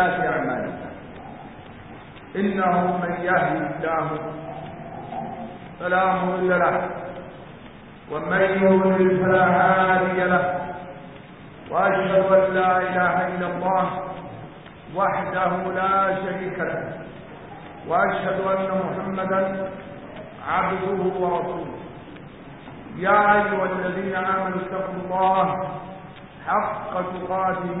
وسيئات أعمالنا إنه من يهدي الله فلا مضل له ومن يضلل فلا هادي له. وأشهد أن لا إله إلا الله وحده لا شريك له وأشهد أن محمدا عبده ورسوله. يا أيها الذين آمنوا اتقوا الله حق تقاته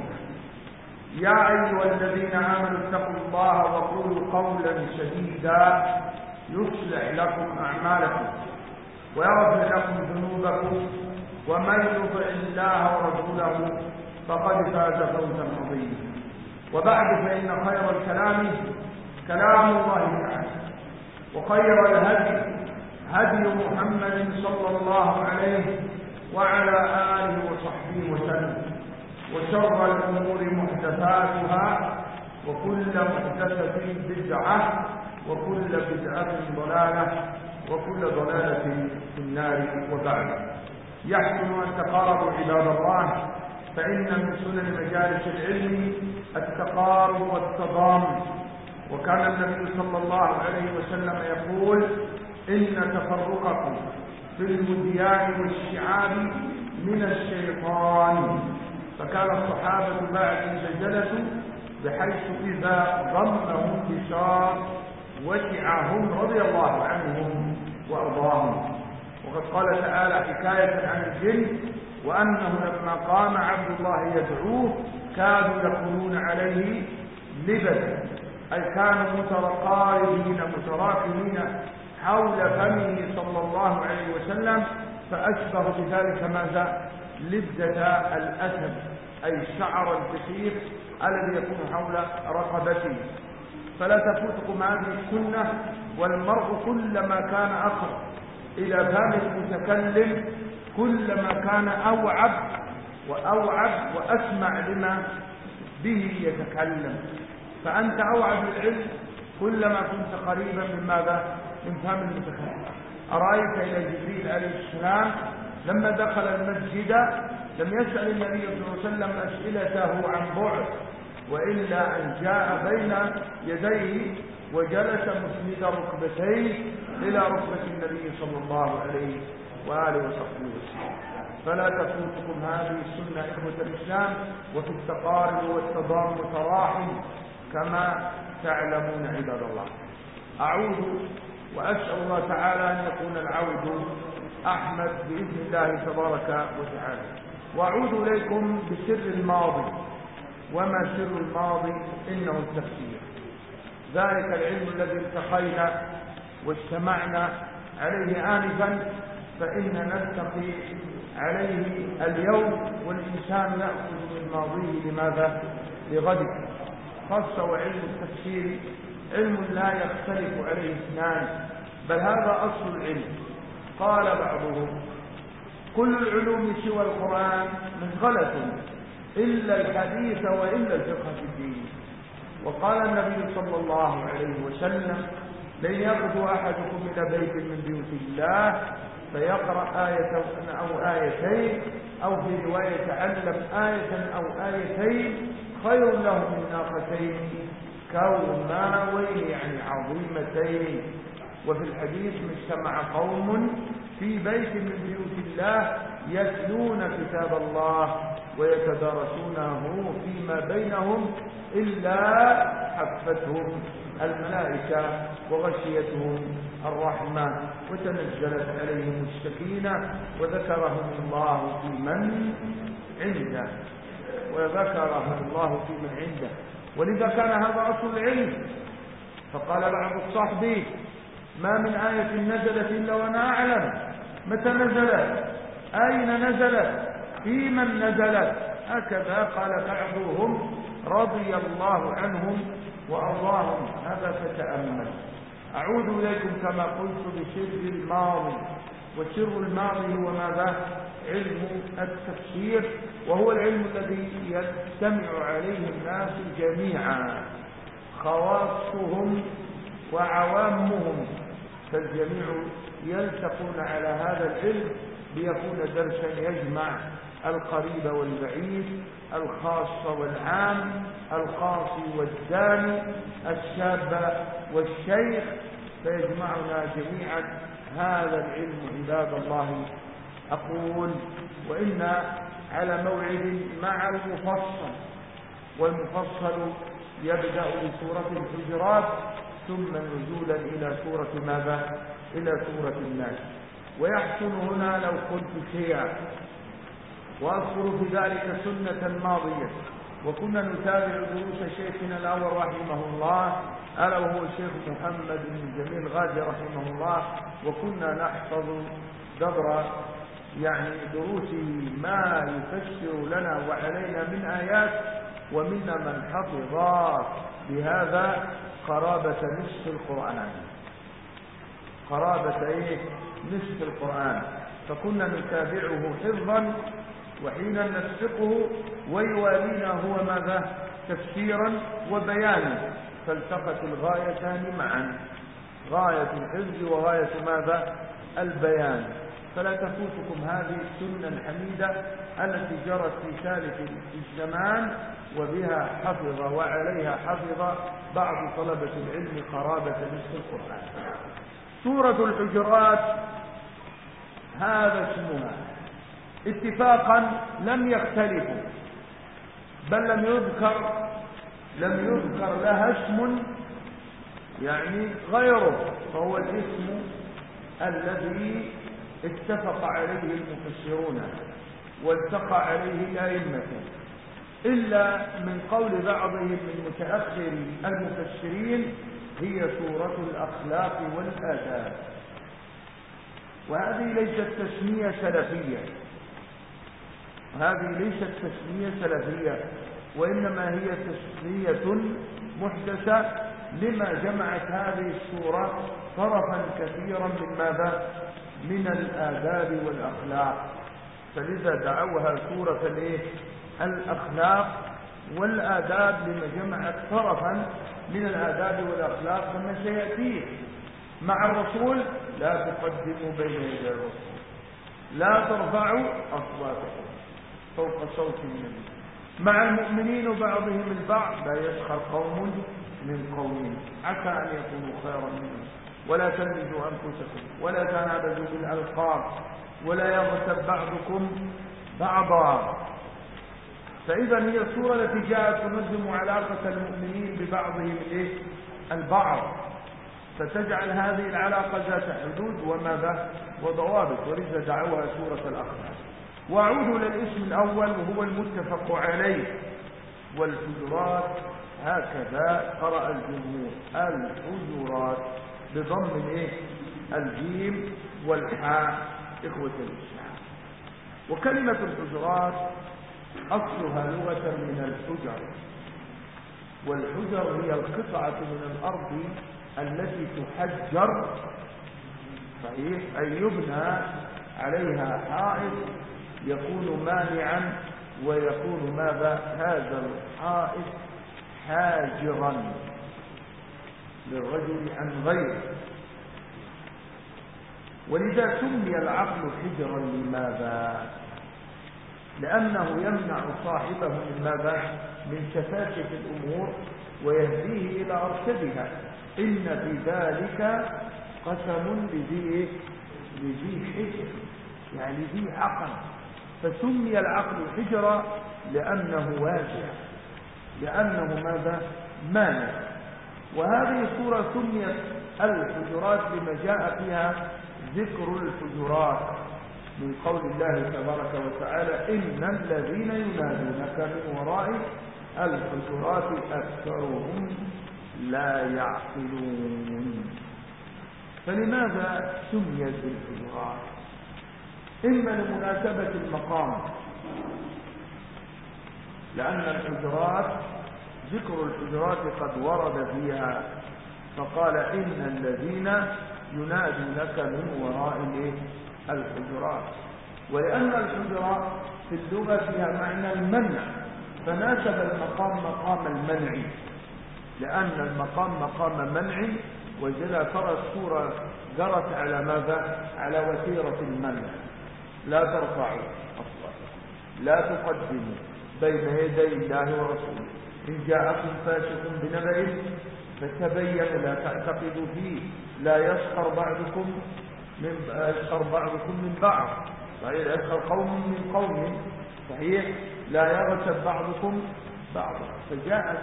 يا أيها الذين آمنوا اتقوا الله وقولوا قولا سديدا يصلح لكم أعمالكم ويغفر لكم ذنوبكم ومن يطع الله ورسوله فقد فاز فوزا عظيما. وبعد فإن خير الكلام كلام الله تعالى وخير الهدي هدي محمد صلى الله عليه وعلى آله وصحبه وسلم. وشر الأمور محدثاتها وكل محدثة بدعة وكل بدعة ضلالة وكل ضلالة في النار وبعد. يحسن أن تقاربوا عباد الله فإن من سنن مجالس العلم التقارب والتضامن. وكان النبي صلى الله عليه وسلم يقول إن تفرقكم في الوديان والشعاب من الشيطان. فكان الصحابة بعد جلسوا بحيث إذا ضمهم بشار وسعهم رضي الله عنهم وأرضاهم. وقد قال تعالى حكاية عن الجن وأنه لما قام عبد الله يدعوه كانوا يقولون عليه لبدا أي كانوا متقاربين متراكمين حول فمه صلى الله عليه وسلم فأشبه بذلك ماذا؟ لبدة الأسد. أي الشعر الكثير الذي يكون حول رقبته فلا تفوتكم هذه السنة والمرء كلما كان أقرب إلى فم المتكلم كلما كان أوعب وأوعب وأسمع لما به يتكلم. فأنت أوعب للعلم كلما كنت قريبا من ماذا؟ من فم المتكلم. أرأيت إلى جبريل عليه السلام لما دخل المسجد لم يسأل النبي صلى الله عليه وسلم أسئلته عن بعد وإلا أن جاء بين يديه وجلس مسند ركبتيه إلى ركبة النبي صلى الله عليه وآله وصحبه وسلم. فلا تفوتكم هذه السنة إخوة الإسلام وفي التقارب والتضام تراحم كما تعلمون عباد الله. أعود وأسأل الله تعالى أن يكون العود أحمد بإذن الله تبارك وتعالى. وأعود إليكم بسر الماضي. وما سر الماضي؟ إنه التفسير. ذلك العلم الذي التقينا واجتمعنا عليه آنفا فإن نلتقي عليه اليوم والإنسان يأخذ من ماضيه. لماذا؟ لغده خاصة وعلم التفسير علم لا يختلف عليه اثنان بل هذا أصل العلم. قال بعضهم كل العلوم سوى القرآن مشغلة إلا الحديث وإلا الفقه في الدين. وقال النبي صلى الله عليه وسلم لن يغدو أحدكم إلى بيت من بيوت الله فيقرأ آية أو آيتين أو في رواية تعلم آية أو آيتين خير له من ناقتين. كوماوين يعني عظيمتين. وفي الحديث اجتمع قوم في بيت من بيوت الله يتلون كتاب الله ويتدارسونه فيما بينهم إلا حفتهم الملائكة وغشيتهم الرحمة وتنزلت عليهم السكينة وذكرهم الله في من عنده. وذكرهم الله في من عنده. ولذا كان هذا أصل العلم. فقال بعض الصحب ما من آية نزلت إلا وأنا أعلم. متى نزلت؟ أين نزلت؟ في من نزلت؟ هكذا قال بعضهم رضي الله عنهم وأرضاهم. هذا فتأمل أعود إليكم كما قلت بسر الماضي. وسر الماضي هو ماذا؟ علم التفسير وهو العلم الذي يجتمع عليه الناس جميعا. خواصهم وعوامهم. فالجميع يلتقون على هذا العلم ليكون درسا يجمع القريب والبعيد الخاص والعام القاصي والداني الشاب والشيخ فيجمعنا جميعا هذا العلم عباد الله. أقول وإنا على موعد مع المفصل والمفصل يبدأ بسورة الحجرات ثم نزولا إلى سورة ماذا؟ إلى سورة الناس. ويحسن هنا لو قلت شيئا. وأذكر في ذلك سنة ماضية. وكنا نتابع دروس شيخنا الأول رحمه الله. ألا وهو الشيخ محمد بن جميل غازي رحمه الله. وكنا نحفظ دبر يعني دروسه ما يفسر لنا وعلينا من آيات ومنا من حفظ بهذا. قرابة نصف القرآن. قرابة إيه؟ نصف القرآن. فكنا نتابعه حفظا وحين نسبقه ويوالينا هو ماذا؟ تفسيرا وبيانا. فالتقت الغايتان معا. غاية الحفظ وغاية ماذا؟ البيان. فلا تفوتكم هذه السنة الحميدة التي جرت في ثالث الزمان وبها حفظ وعليها حفظ بعض طلبة العلم قرابة نصف القرآن سورة الحجرات هذا اسمها. اتفاقا لم يختلفوا بل لم يذكر لم يذكر لها اسم يعني غيره فهو الاسم الذي اتفق عليه المفسرون والتقى عليه الأئمة إلا من قول بعضهم من متأخر المفسرين هي سورة الأخلاق والآداب. وهذه ليست تسمية سلفية. هذه ليست تسمية سلفية وإنما هي تسمية محدثة لما جمعت هذه السورة طرفا كثيرا من ماذا؟ من الآداب والأخلاق. فلذا دعوها سورة الإيه؟ الأخلاق والآداب لما جمعت طرفا من الآداب والأخلاق كما سيأتيه مع الرسول لا تقدموا بين يدي الرسول لا ترفعوا أصواتكم فوق صوت النبي. مع المؤمنين بعضهم البعض لا يسخر قوم من قوم عسى أن يكونوا خيرا منهم ولا تلمزوا أنفسكم ولا تنابزوا بالألقاب ولا يغتب بعضكم بعضا. فإذا هي الصورة التي جاءت تنظم علاقة المؤمنين ببعضهم إيه؟ البعض. فتجعل هذه العلاقة ذات حدود وماذا؟ وضوابط. ولذا دعوها سورة الأخلاق. وأعود إلى الاسم الأول وهو المتفق عليه. والحجرات. هكذا قرأ الجمهور. الحجرات. بضم الايه الجيم والحاء. إخوة الإسلام. وكلمة الحجرات أصلها لغة من الحجر. والحجر هي القطعة من الأرض التي تحجر صحيح؟ أي يبنى عليها حائط يكون مانعا ويكون ماذا؟ هذا الحائط حاجرا للرجل عن غيره. ولذا سمي العقل حجرا لماذا؟ لأنه يمنع صاحبه من ماذا من شفافة الأمور ويهديه إلى أرشدها. إن في ذلك قسم لذي لذي حجر يعني ذي عقل. فسمي العقل حجرا لأنه واسع لأنه ماذا؟ مانع. وهذه السورة سميت الحجرات لما جاء فيها ذكر الحجرات. من قول الله تبارك وتعالى إن الذين ينادونك من وراء الحجرات أكثرهم لا يعقلون. فلماذا سميت بالحجرات إما لمناسبة المقام. لأن الحجرات ذكر الحجرات قد ورد فيها. فقال إن الذين ينادونك من وراء الحجرات. ولأن الحجرات في اللغة فيها معنى المنع فناسب المقام مقام المنع؟ لأن المقام مقام منع وجل ترى السورة جرت على ماذا؟ على وتيرة المنع. لا ترفعوا أصلا. لا تقدموا بين يدي الله ورسوله. إن جاءكم فاسق بنبأ فتبينوا لا تعتقدوا فيه. لا يسخر بعضكم من يسخر بعضكم من بعض. صحيح يسخر قوم من قوم صحيح؟ لا يغتب بعضكم بعضا. فجاءت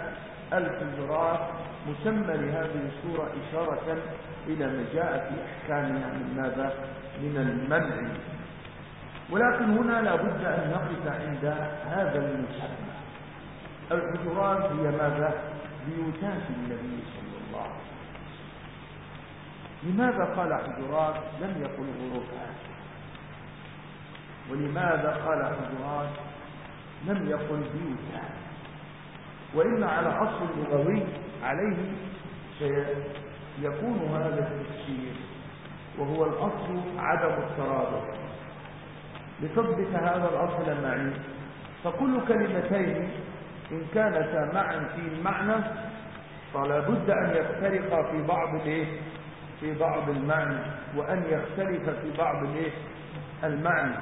الحجرات مسمى لهذه السورة إشارة إلى ما جاء في أحكامها من ماذا؟ من المنع. ولكن هنا لابد أن نقف عند هذا المسمى. الحجرات هي ماذا؟ بيوتات النبي صلى الله عليه وسلم. لماذا قال حجرات لم يقل غرفات ولماذا قال حجرات لم يقل بيوتات وإن على أصل لغوي عليه سيكون هذا التفسير وهو الأصل عدم الترابط. لتثبت هذا الأصل معي فكل كلمتين إن كانتا معا في المعنى فلا بد أن يفترقا في بعض في بعض المعنى وأن يختلف في بعض الايه المعنى.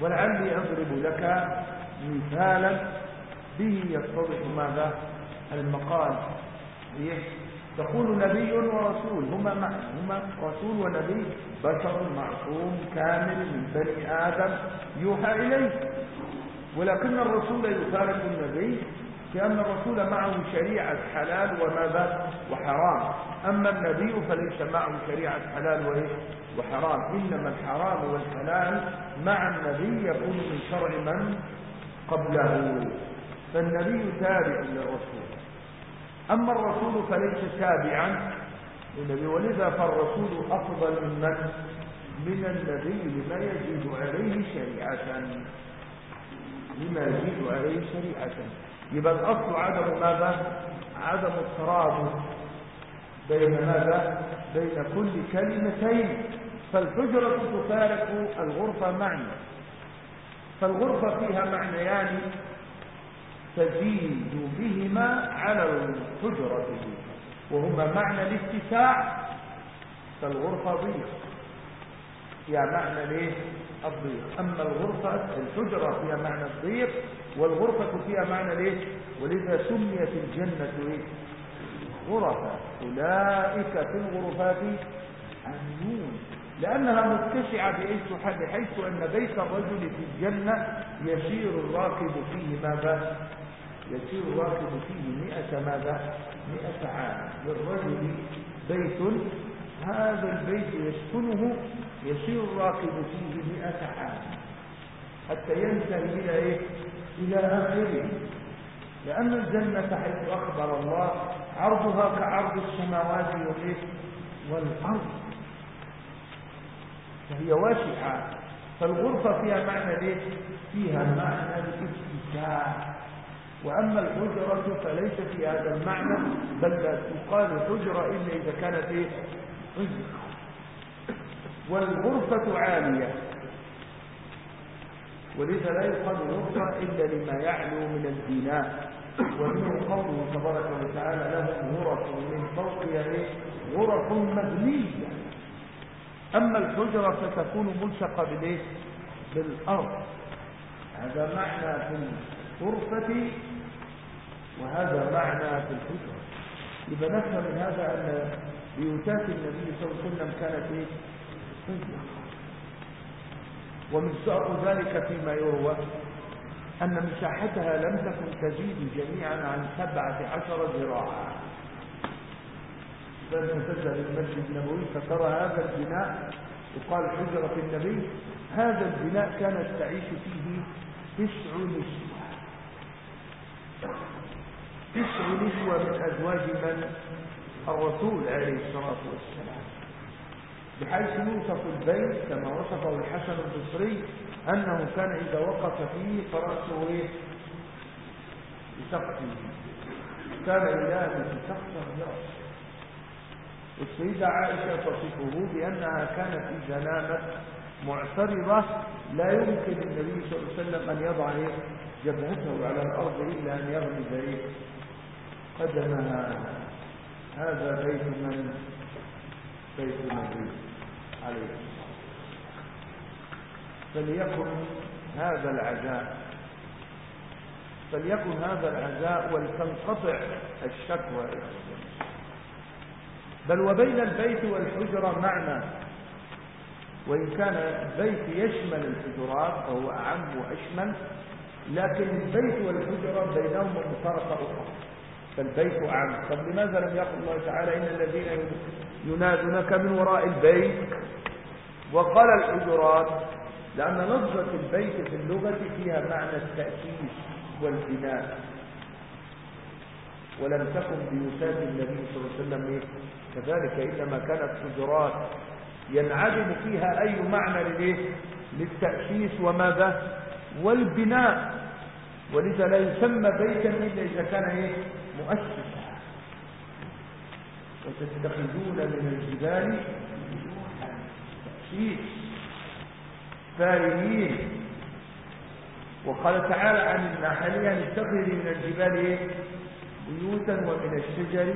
ولعلي أضرب لك مثالا به يتضح ماذا؟ المقال. إيه؟ تقول نبي ورسول هما معنى هما رسول ونبي بشر معصوم كامل من بني آدم يوحى إليه. ولكن الرسول يفارق النبي كأن الرسول معه شريعة حلال وماذا وحرام. أما النبي فليس معه شريعة حلال وإيه وحرام. إنما الحرام والحلال مع النبي يكون من شرع من قبله. فالنبي تابع للرسول. أما الرسول فليس تابعا للنبي. ولذا فالرسول أفضل من من من النبي لما يزيد عليه شريعة. لما يزيد عليه شريعة. يبقى الأصل عدم ماذا؟ عدم الترابط بين ماذا؟ بين كل كلمتين. فالحجرة تفارق الغرفة معنى. فالغرفة فيها معنيان تزيد بهما على الحجرة. وهما معنى الاتساع فالغرفة ضيق. فيها معنى ليه؟ الضيق أما الغرفة الحجرة فيها معنى الضيق والغرفة فيها معنى ليه ولذا سميت الجنة إيه؟ غرفة. أولئك في الغرفات أمنون لأنها متسعة بحيث أن بيت الرجل في الجنة يسير الراكب فيه ماذا؟ يسير الراكب فيه مئة ماذا؟ مئة عام. للرجل بيت هذا البيت يسكنه يسير الراكب فيه مئة عام حتى ينتهي إلى إيه؟ إلى آخره. لأن الجنة حيث أخبر الله عرضها كعرض السماوات والإيه؟ والأرض. فهي واسعة. فالغرفة فيها معنى ليه فيها معنى الاتساع وأما الحجرة فليس في هذا المعنى بل لا تقال حجرة إلا إذا كانت إيه؟ حجرة والغرفة عالية. ولذا لا يقال غرفة إلا لما يعلو من البناء. ومنه قوله تبارك وتعالى لهم غرف من فوقها إيه غرف مبنية. أما الحجرة فتكون ملصقة بالإيه؟ بالأرض. هذا معنى في الغرفة وهذا معنى في الحجرة يبقى نفهم من هذا أن بيوتات النبي صلى الله عليه وسلم كانت إيه؟ ومصداق ذلك فيما يروى أن مساحتها لم تكن تزيد جميعا عن سبعة عشر ذراعا. لما تذهب المسجد النبوي فترى هذا البناء يقال حجرة النبي هذا البناء كانت تعيش فيه تسع نسوة. تسع نسوة من أزواج من؟ الرسول عليه الصلاة والسلام. بحيث يوصف البيت كما وصفه الحسن البصري أنه كان إذا وقف فيه فرأسه إيه؟ بسقفه كان إله بسقفه برأسه والسيدة عائشة تصفه بأنها كانت إذا نامت معترضة لا يمكن النبي صلى الله عليه وسلم أن يضع إيه؟ جبهته على الأرض إلا أن يغمز إيه؟ قدمها هذا بيت من بيت النبي عليه. فليكن هذا العزاء. فليكن هذا العزاء ولتنقطع الشكوى. بل وبين البيت والحجرة معنى. وإن كان البيت يشمل الحجرات فهو أعم وأشمل لكن البيت والحجرة بينهما مفارقة أخرى فالبيت أعم. طب لماذا لم يقل الله تعالى إن الذين ينادونك من وراء البيت وقال الحجرات لأن لفظة البيت في اللغة فيها معنى التأسيس والبناء. ولم تكن بيوتات النبي صلى الله عليه وسلم كذلك إنما كانت حجرات ينعدم فيها أي معنى للإيه؟ للتأسيس وماذا؟ والبناء. ولذا لا يسمى بيتا إلا إذا كان إيه؟ مؤسسا. وتتخذون من الجبال تأسيس فارهين. وقال تعالى عن النحل أن اتخذي من الجبال؟ بيوتا ومن الشجر.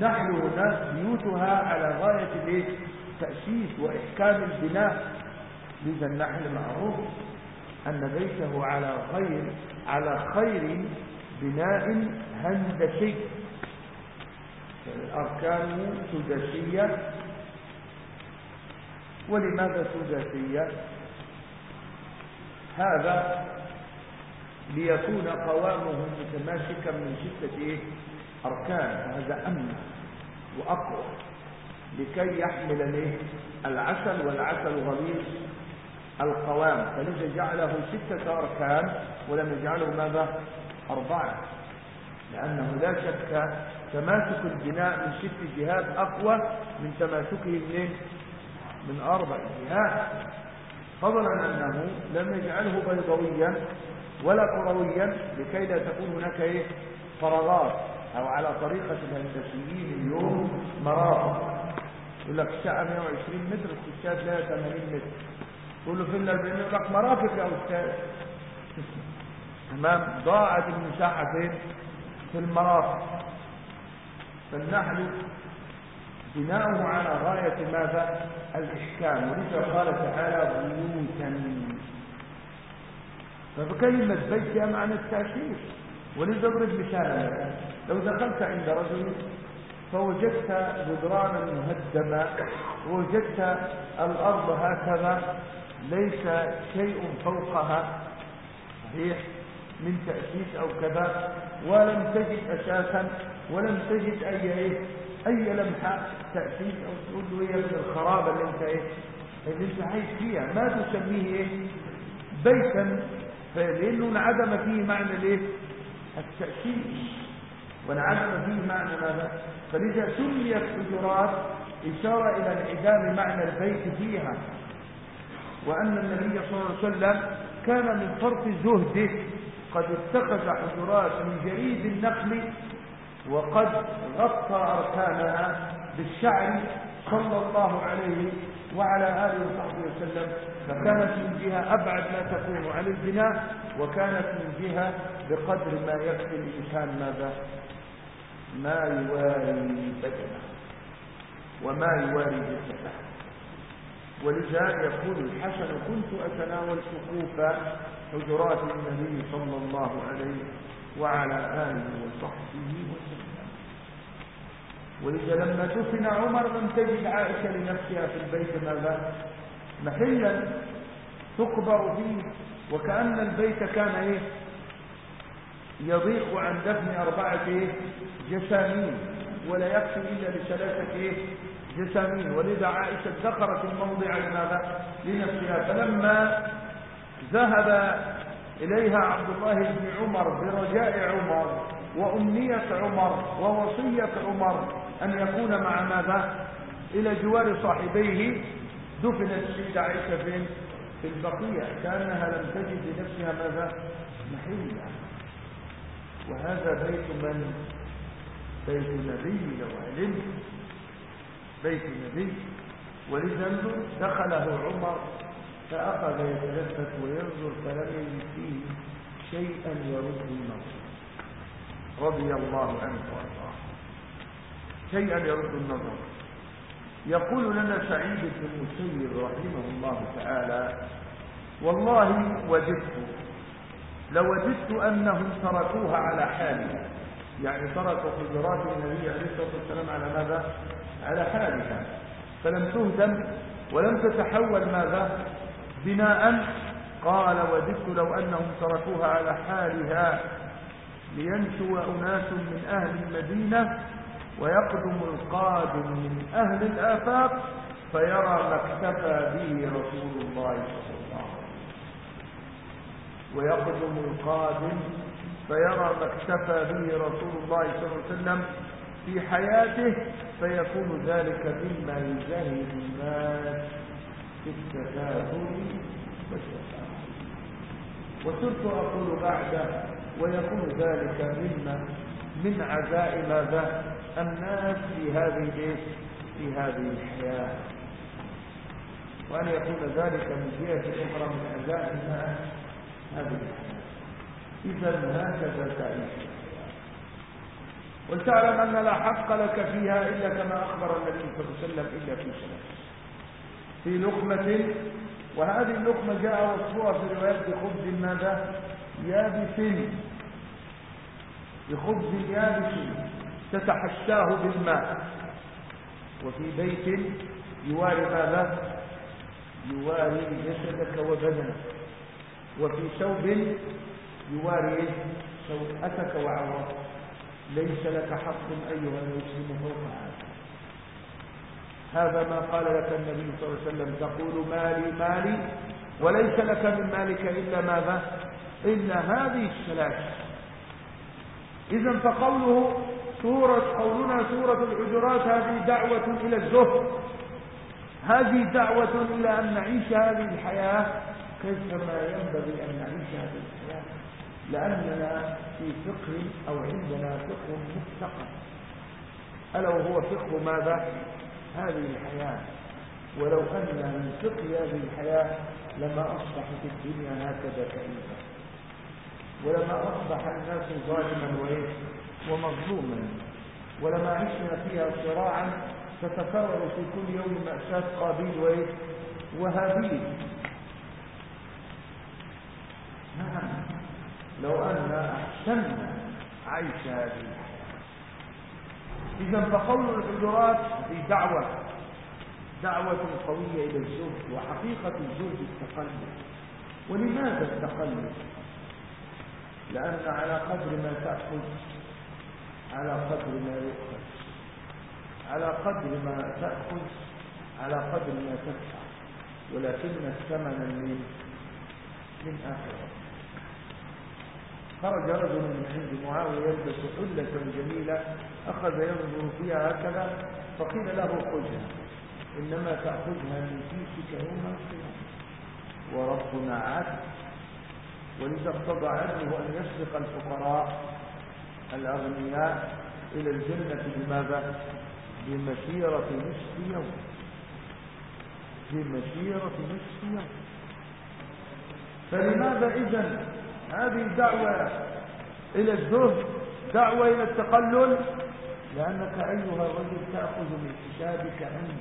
نحل هنا بيوتها على غاية التأسيس وإحكام البناء. لذا النحل معروف أن بيته على خير على خير بناء هندسي. الأركان سداسية ولماذا سداسية هذا ليكون قوامه متماسكا من ستة أركان. هذا أمن وأقوى لكي يحمل العسل والعسل غليظ القوام. فلذا جعله ستة أركان ولم يجعله ماذا؟ أربعة. لأنه لا شك تماسك البناء من ست جهات أقوى من تماسكه من من أربع جهات. فضلا أنه لم يجعله بيضويا ولا كرويا لكي لا تكون هناك إيه؟ فراغات. أو على طريقة الهندسيين اليوم مرافق يقول لك الشقة 120 متر الخشاب لها 80 متر. تقول له فين ال 40 يقول لك مرافق يا أستاذ. تمام؟ ضاعت المساحة فين في المرافق فالنحل بناؤه على غاية ماذا؟ الإحكام. ولذا قال تعالى بيوتا. فكلمة بيت فيها معنى التأثير. ولذا اضرب مثالا لو دخلت عند رجل فوجدت جدرانا مهدمة ووجدت الأرض هكذا ليس شيء فوقها صحيح من تأسيس أو كذا ولم تجد أساسا ولم تجد أي إيه؟ أي لمحة. تأسيس أو تقول له هي من الخرابة اللي أنت إيه؟ اللي أنت عايش فيها. ما تسميه إيه؟ بيتا. لأنه انعدم فيه معنى الإيه؟ التأسيس وانعدم فيه معنى ماذا؟ فلذا سميت حجرات إشارة إلى انعدام معنى البيت فيها. وأن النبي صلى الله عليه وسلم كان من فرط زهده قد اتخذ حجرات من جريد النخل وقد غطى أركانها بالشعر صلى الله عليه وعلى آله وصحبه وسلم فكانت من جهة أبعد ما تكون عن البناء وكانت من جهة بقدر ما يكفي الإنسان ماذا؟ ما يواري بدنه وما يواري جسده. ولذا يقول الحسن كنت أتناول سقوف حجرات النبي صلى الله عليه وعلى آله وصحبه وسلم. ولذا لما دفن عمر لم تجد عائشة لنفسها في البيت ماذا؟ محلا تقبر فيه وكأن البيت كان إيه؟ يضيق عن دفن أربعة إيه؟ جسامين ولا يكفي إلا لثلاثة إيه؟ جسامين. ولذا عائشة ذكرت الموضع لماذا؟ لنفسها. فلما ذهب إليها عبد الله بن عمر برجاء عمر وأمنية عمر ووصية عمر أن يكون مع ماذا؟ إلى جوار صاحبيه دفنت السيدة عائشة فين في البقية كأنها لم تجد لنفسها ماذا؟ محلا وهذا بيت من؟ بيت النبي لو علمت بيت النبي ولذا دخله عمر فأخذ يتلفت وينظر فلم يجد فيه شيئا يرد النظر رضي الله عنه وأرضاه. شيئا يرد النظر. يقول لنا سعيد بن المسيب رحمه الله تعالى والله وجدت لوجدت أنهم تركوها على حالها يعني تركوا حجرات النبي عليه الصلاة والسلام على ماذا؟ على حالها. فلم تهدم ولم تتحول ماذا؟ بناء. قال وددت لو أنهم تركوها على حالها لينشو أناس من أهل المدينة ويقدم القادم من أهل الآفاق فيرى ما اكتفى به رسول الله صلى الله عليه وسلم. ويقدم القادم فيرى ما اكتفى به رسول الله صلى الله عليه وسلم في حياته فيكون ذلك مما يزهد الناس في التكاثر والتفاعل وصرت أقول بعده ويكون ذلك مما من عزاء ماذا؟ الناس في هذه في هذه الحياة. وأن يكون ذلك من جهة أخرى من عزاء الناس هذه الحياة. إذا هكذا تعيش. ولتعلم أن لا حق لك فيها إلا كما أخبر النبي صلى الله عليه وسلم إلا في ثلاث في لقمة وهذه اللقمة جاء وصفها في روايات بخبز ماذا؟ يابس. بخبز يابس. تتحشاه بالماء. وفي بيت يواري ماذا؟ يواري جسدك وبدنك. وفي ثوب يواري سوءتك وعورتك ليس لك حق أيها المسلم فوق هذا. هذا ما قال لك النبي صلى الله عليه وسلم. تقول مالي مالي وليس لك من مالك إلا ماذا؟ إلا هذه الثلاث. إذا فقوله سورة قولنا سورة الحجرات هذه دعوة إلى الزهد. هذه دعوة إلى أن نعيش هذه الحياة كيفما ينبغي أن نعيش هذه الحياة لأننا في فقه أو عندنا فقه مفتقر ألا وهو فقه ماذا؟ هذه الحياة. ولو أن من فقه هذه الحياة لما أصبحت الدنيا هكذا كئيبة ولما أصبح الناس ظالما وإيه ومظلوما ولما عشنا فيها صراعا تتكرر في كل يوم مأساة قابيل وإيه وهابيل. نعم. لو أن أحسننا عيش هذه الحياة إذا فقول الحجرات في دعوة. دعوة قوية إلى الزهد وحقيقة الزهد التقلب. ولماذا التقلب؟ لأن على قدر ما تأخذ على قدر ما يؤخذ. على قدر ما تأخذ على قدر ما تدفع. ولكن الثمن من من آخرة. خرج رجل من عند معاوية يلبس حلة جميلة أخذ ينظر فيها هكذا فقيل له خذها. إنما تأخذها من كيسك يوم القيامة. وربنا عدل ولذا اقتضى عدله أن يسبق الفقراء. الأغنياء إلى الجنة بماذا؟ بمسيرة نصف يوم. بمسيرة نصف يوم. فلماذا إذن هذه دعوة إلى الزهد دعوة إلى التقلل؟ لأنك أيها الرجل تأخذ من حسابك أنت.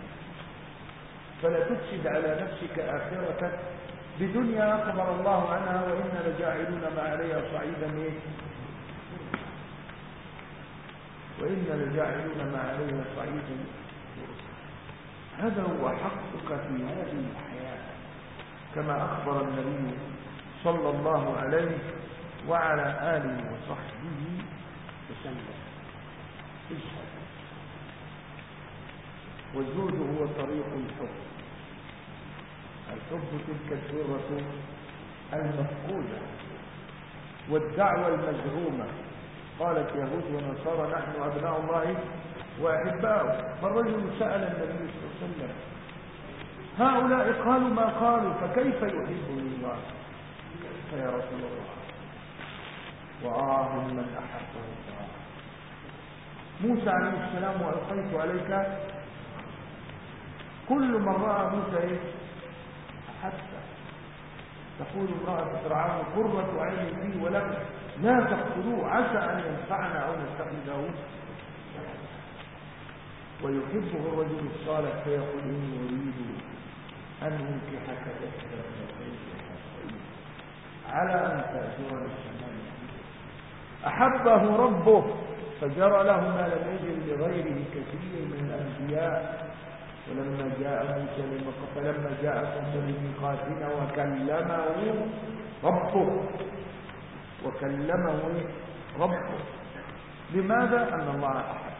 فلا تفسد على نفسك آخرتك بدنيا أخبر الله عنها وإنا لجاعلون ما عليها صعيدا. وإنا لجاعلون ما عليها صعيدا هذا هو حقك في هذه الحياة. كما أخبر النبي صلى الله عليه وعلى آله وصحبه وسلم. اجهد هو طريق الحب. الحب تلك السورة المفقودة والدعوة المزعومة قالت يهود ونصارى نحن أبناء الله وأحباؤه. فالرجل سأل النبي صلى الله عليه وسلم هؤلاء قالوا ما قالوا فكيف يحبني الله؟ فيا رسول الله وآه من أحبه موسى عليه السلام وألقيت عليك كل من رأى موسى أحبه. تقول امرأة فرعون قرة عين فيه ولم لا تقتلوه عسى أن ينفعنا أو نستخدمه ويحبه الرجل الصالح فيقول إني أريد أن أنكحك إحدى على أن تأجرني السماء أحبه ربه فجرى له ما لم يجد لغيره كثير من الأنبياء. ولما جاء موسى فلما جاء موسى لميقاتنا وكلمه ربه وكلمه ربه. لماذا؟ أن الله أحبه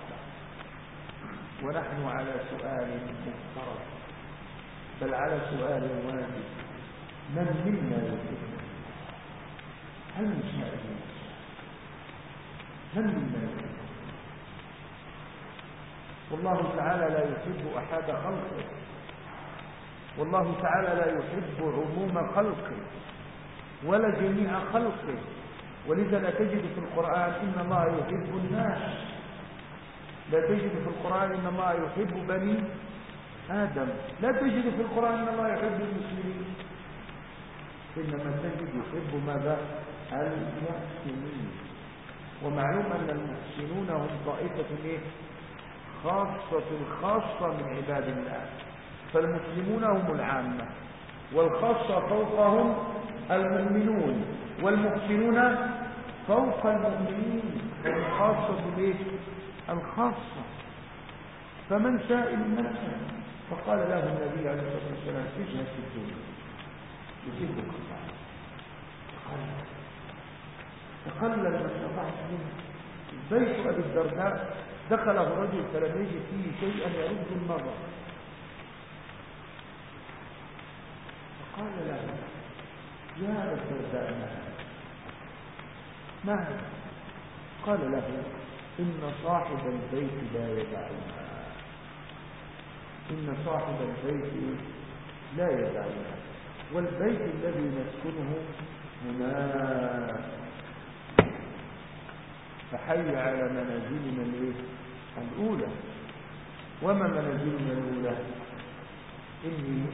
ونحن على سؤال مفترض. بل على سؤال واجب. من منا يحب؟ هل نشاء من منا والله تعالى لا يحب أحد خلقه. والله تعالى لا يحب عموم خلقه. ولا جميع خلقه. ولذا لا تجد في القرآن إن الله يحب الناس. لا تجد في القرآن إن الله يحب بني آدم. لا تجد في القرآن إن الله يحب المسلمين. إنما تجد يحب ماذا؟ المحسنين. ومعلوم أن المحسنون هم طائفة إيه؟ خاصة الخاصة من عباد الله. فالمسلمون هم العامة والخاصة فوقهم المؤمنون. والمحسنون فوق المؤمنين والخاصة بالايه الخاصة. فمن سائل نفسه فقال له النبي عليه الصلاة والسلام اجهد في الدنيا يجيبك الله. تقلل ما استطعت منه. بيت أبي الدرداء دخله رجل فلم يجد فيه شيئا يرد النظر فقال له يا أبا الدرداء هذا قال له إن صاحب البيت لا يدعنا إن صاحب البيت لا يدعنا والبيت الذي نسكنه هناك. فحي على منازلنا الأولى. وما منازلنا الأولى؟ إني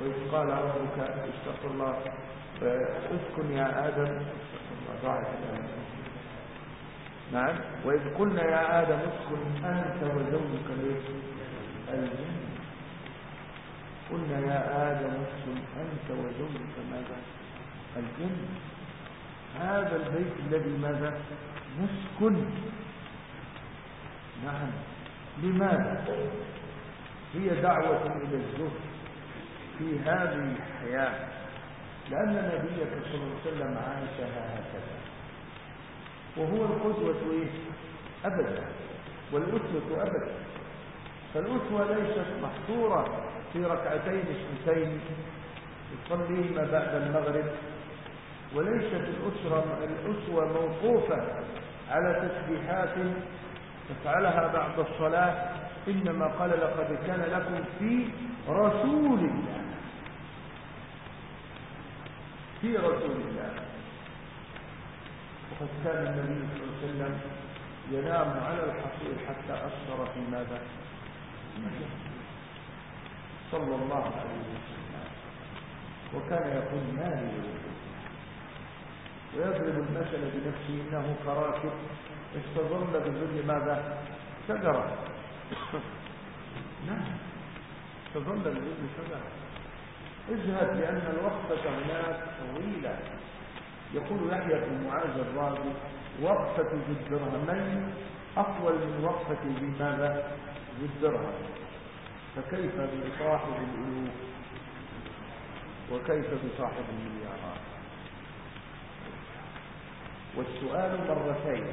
وإذ قال ربك استغفر الله اسكن يا ضاعت نعم. وإذ قلنا يا آدم اسكن أنت وزوجك الجنه قلنا يا آدم اسكن أنت وزوجك ماذا؟ الجنه هذا البيت الذي ماذا؟ نسكن نعم. لماذا؟ هي دعوة إلى الزهد في هذه الحياة. لأن نبيك صلى الله عليه وسلم عاشها هكذا. وهو القدوة إيه؟ أبدا. والأسوة أبدا. فالأسوة ليست محصورة في ركعتين اثنتين يصليهما بعد المغرب وليست الأسرة الأسوة موقوفة على تسبيحات تفعلها بعد الصلاة إنما قال لقد كان لكم في رسول الله. في رسول الله. وقد كان النبي صلى الله عليه وسلم ينام على الحصير حتى أثر في ماذا؟ صلى الله عليه وسلم. وكان يقول ما لي ويضرب المثل بنفسه إنه كراكب استظل بظل ماذا؟ شجرة. نعم. استظل بظل شجرة. اذهب لأن الوقفة هناك طويلة. يقول يحيى بن معاذ الرازي وقفة ذي الدرهمين أطول من وقفة ذي ماذا؟ ذي الدرهم. فكيف بصاحب الألوف وكيف بصاحب المليارات؟ والسؤال مرتين.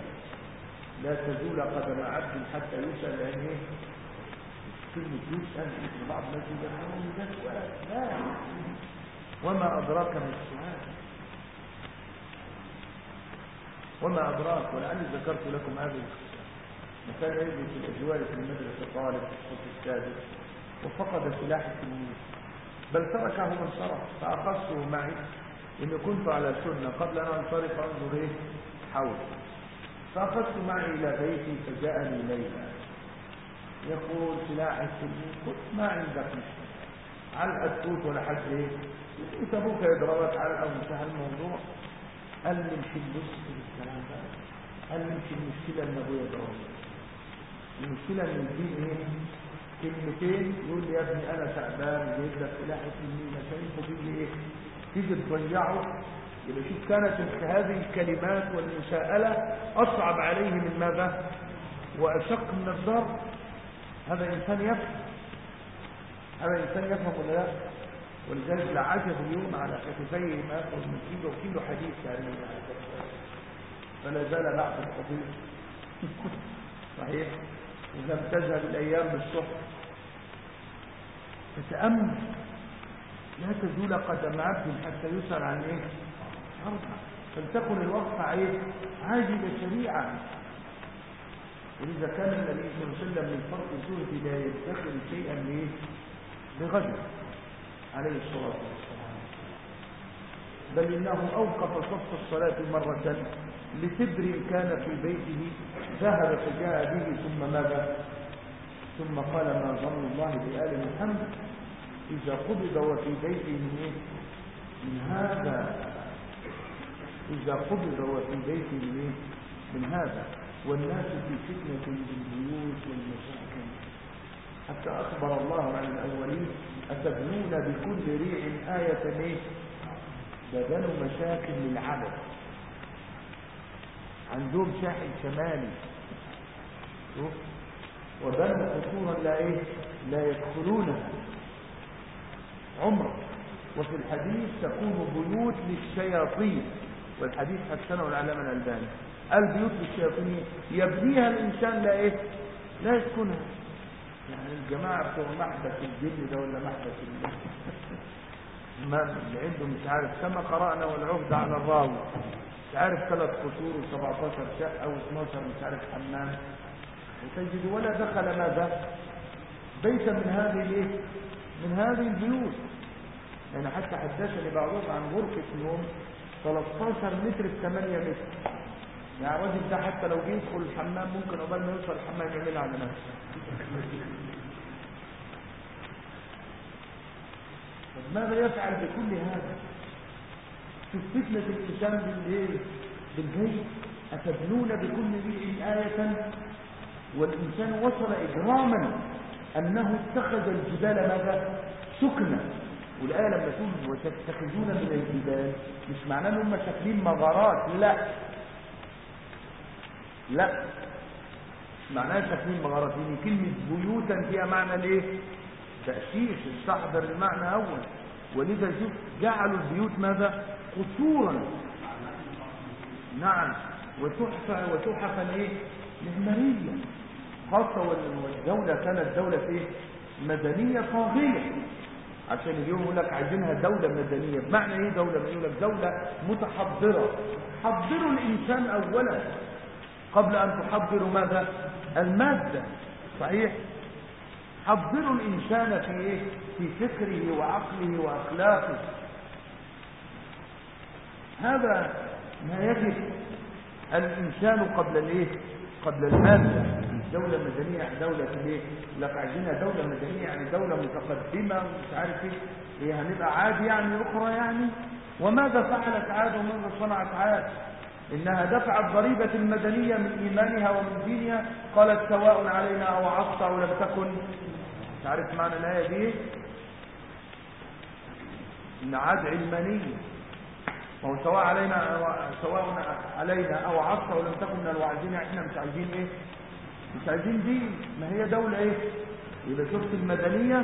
لا تزول قدم عبد حتى يسأل عن إيه وما أدراك من السؤال. وما أدراك ولعلي ذكرت لكم هذه مثال يجري في الأجوال في المدرسة طالب في السادس وفقد سلاح التلميذ بل تركه من صرف. فأخذته معي إني كنت على سنة قبل أن أنصرف أنظر إيه حول. فأخذت معي إلى بيتي فجاءني ليلى. يقول سلاح التلميذ قلت ما عندك مشكلة. علقة توت ولا حد إيه؟ قلت أبوك يضربك علقة وانتهى الموضوع. قال لي مش المشكلة الكلام ده؟ قال لي مش المشكلة إن أبويا يضربني المشكلة إن الدين إيه؟ كلمتين. يقول لي يا ابني أنا تعبان وجايب سلاح عشان انت تيجي إيه؟ تيجي تضيعه. يبقى شوف كانت هذه الكلمات والمساءلة أصعب عليه من ماذا؟ وأشق من الضرب. هذا إنسان يفهم هذا إنسان يفهم ولا لا؟ ولذلك لعجب اليوم على كتفيه ما يأخذ من كيلو كيلو حديث يعني. فلا زال بعض القضية صحيح؟ إذا تذهب الأيام بالصحر فتأمل. لا تزول قدم عبد حتى يسأل عن إيه؟ فلتكن الوقفة إيه عاجلة سريعة ولذا كان النبي صلى الله عليه وسلم من فرق زهد لا يدخر شيئا لغد عليه الصلاة والسلام. بل إنه أوقف صف الصلاة مرة لتبر كان في بيته ذهب فجاء به ثم ماذا؟ ثم قال ما ظن الله بآل محمد؟ إذا قبض وفي بيته من إيه؟ من هذا. إذا قبض وفي بيته من إيه؟ من هذا. والناس في فتنة بالبيوت والمساكن. حتى أخبر الله عن الأولين أتبنون بكل ريع آية إيه؟ بدنوا مشاكل للعبد. عندهم ساحل شمالي. وبنوا قصورا لا إيه؟ لا يدخلونها عمر وفي الحديث تكون بيوت للشياطين. والحديث حسنه العلامة الألباني. البيوت للشياطين يبنيها الإنسان لا إيه لا يسكنها. يعني الجماعة بتوع محبس الجن ده ولا محبس ما اللي عنده مش عارف كما قرأنا والعهد على الراوي. مش عارف ثلاث قصور و17 شقة و12 مش عارف حمام. وتجد ولا دخل ماذا بيتا من هذه الإيه؟ من هذه البيوت. يعني حتى حدثني بعضهم عن غرفة نوم 13 متر في 8 متر. يعني الراجل ده حتى لو جه يدخل الحمام ممكن قبل ما يوصل الحمام يعملها على نفسه. طب ماذا يفعل بكل هذا؟ في فتنة الإنسان بالليل بالبيت أتبنون بكل ريع آية؟ والإنسان وصل إجراما أنه اتخذ الجبال ماذا؟ سكنة والآية لما تقول وتتخذون من الجبال مش معناه إن هم شاكلين مغارات لا. لا. معناها شاكلين مغارات يعني كلمة بيوتا فيها معنى الايه؟ تأسيس استحضر المعنى أول. ولذا شوف جعلوا البيوت ماذا؟ قصورا. نعم. وتحفة وتحفا إيه معمارية خاصة والدولة كانت دولة إيه؟ مدنية طاغية عشان اليوم يقول لك عايزينها دولة مدنية. بمعنى إيه دولة يقول لك دولة متحضرة. حضروا الإنسان اولا. قبل أن تحضروا ماذا؟ المادة. صحيح؟ حضروا الإنسان في إيه؟ في فكره وعقله وأخلاقه. هذا ما يجب. الإنسان قبل الإيه؟ قبل المادة. دولة مدنية دولة إيه؟ لك عايزينها دولة مدنية يعني دولة متقدمة. ومش عارف إيه. هي هنبقى عاد يعني أخرى يعني؟ وماذا فعلت عاد وماذا صنعت عاد؟ إنها دفعت ضريبة المدنية من إيمانها ومن دينها قالت سواء علينا أو عصت أو لم تكن. مش عارف معنى الآية دي؟ إن عاد علمانية ما هو سواء علينا سواء علينا أو عصت أو لم تكن من الواعظين. إحنا مش عايزين إيه؟ مش عايزين دين. ما هي دولة إيه؟ يبقى شفت المدنية؟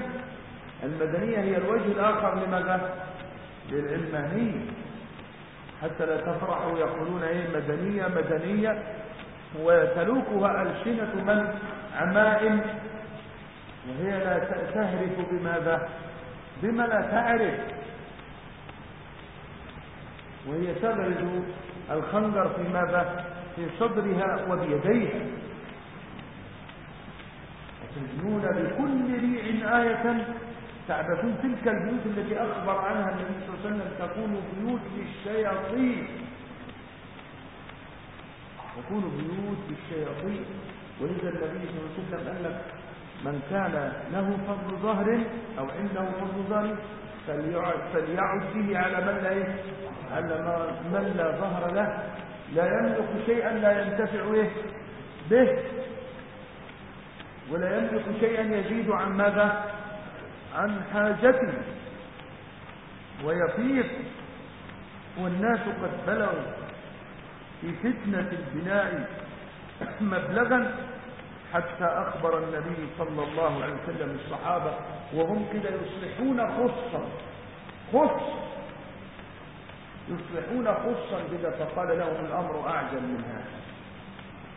المدنية هي الوجه الآخر لماذا؟ للعلمانية. حتى لا تفرحوا يقولون إيه مدنية مدنية. وتلوكها ألسنة من عمائم. وهي لا تهرف بماذا؟ بما لا تعرف. وهي تبرز الخنجر في ماذا؟ في صدرها وبيديها. وتجنون بكل ريع آية تعبثون تلك البيوت التي أخبر عنها النبي صلى الله عليه وسلم تكون بيوت للشياطين تكون بيوت للشياطين ولذا النبي صلى الله عليه وسلم قال لك من كان له فضل ظهر أو عنده فضل ظهر فليعد به على من لا على من لا ظهر له. لا يملك شيئا لا ينتفع به. ولا يملك شيئا يزيد عن ماذا؟ عن حاجته ويفيق والناس قد بلغوا في فتنة البناء مبلغا حتى أخبر النبي صلى الله عليه وسلم الصحابة وهم كده يصلحون خصا خص يصلحون خصا كده فقال لهم الأمر أعجل من هذا.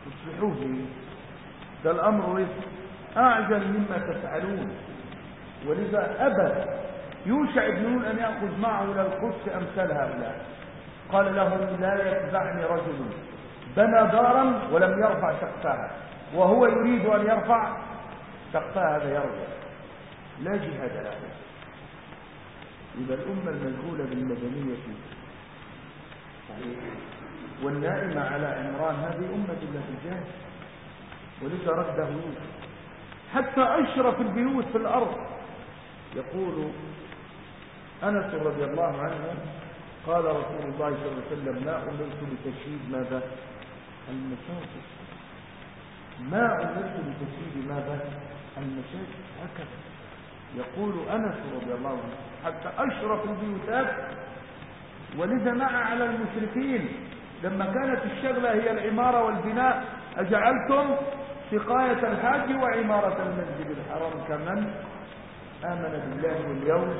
يصلحوه ده الأمر إيه؟ أعجل مما تفعلون. ولذا أبى يوشع بن نون أن يأخذ معه إلى القدس أمثال هؤلاء. قال لهم لا يتبعني رجل بنى دارا ولم يرفع سقفها وهو يريد أن يرفع سقفها هذا يرجع. لا جهاد له. إذا الأمة المجهولة بالمدنية والنائمة على عمران هذه أمة التي ولذا رده حتى أشرف البيوت في الأرض. يقول أنس رضي الله عنه قال رسول الله صلى الله عليه وسلم ما أمرت بتشييد ماذا؟ المساجد ما أمرت بتشييد ماذا؟ المساجد هكذا. يقول أنس رضي الله عنه حتى أشرف البيوتات ولذا مع على المشركين. لما كانت الشغلة هي العمارة والبناء أجعلتم سقاية الحاج وعمارة المسجد الحرام كمن آمن بالله واليوم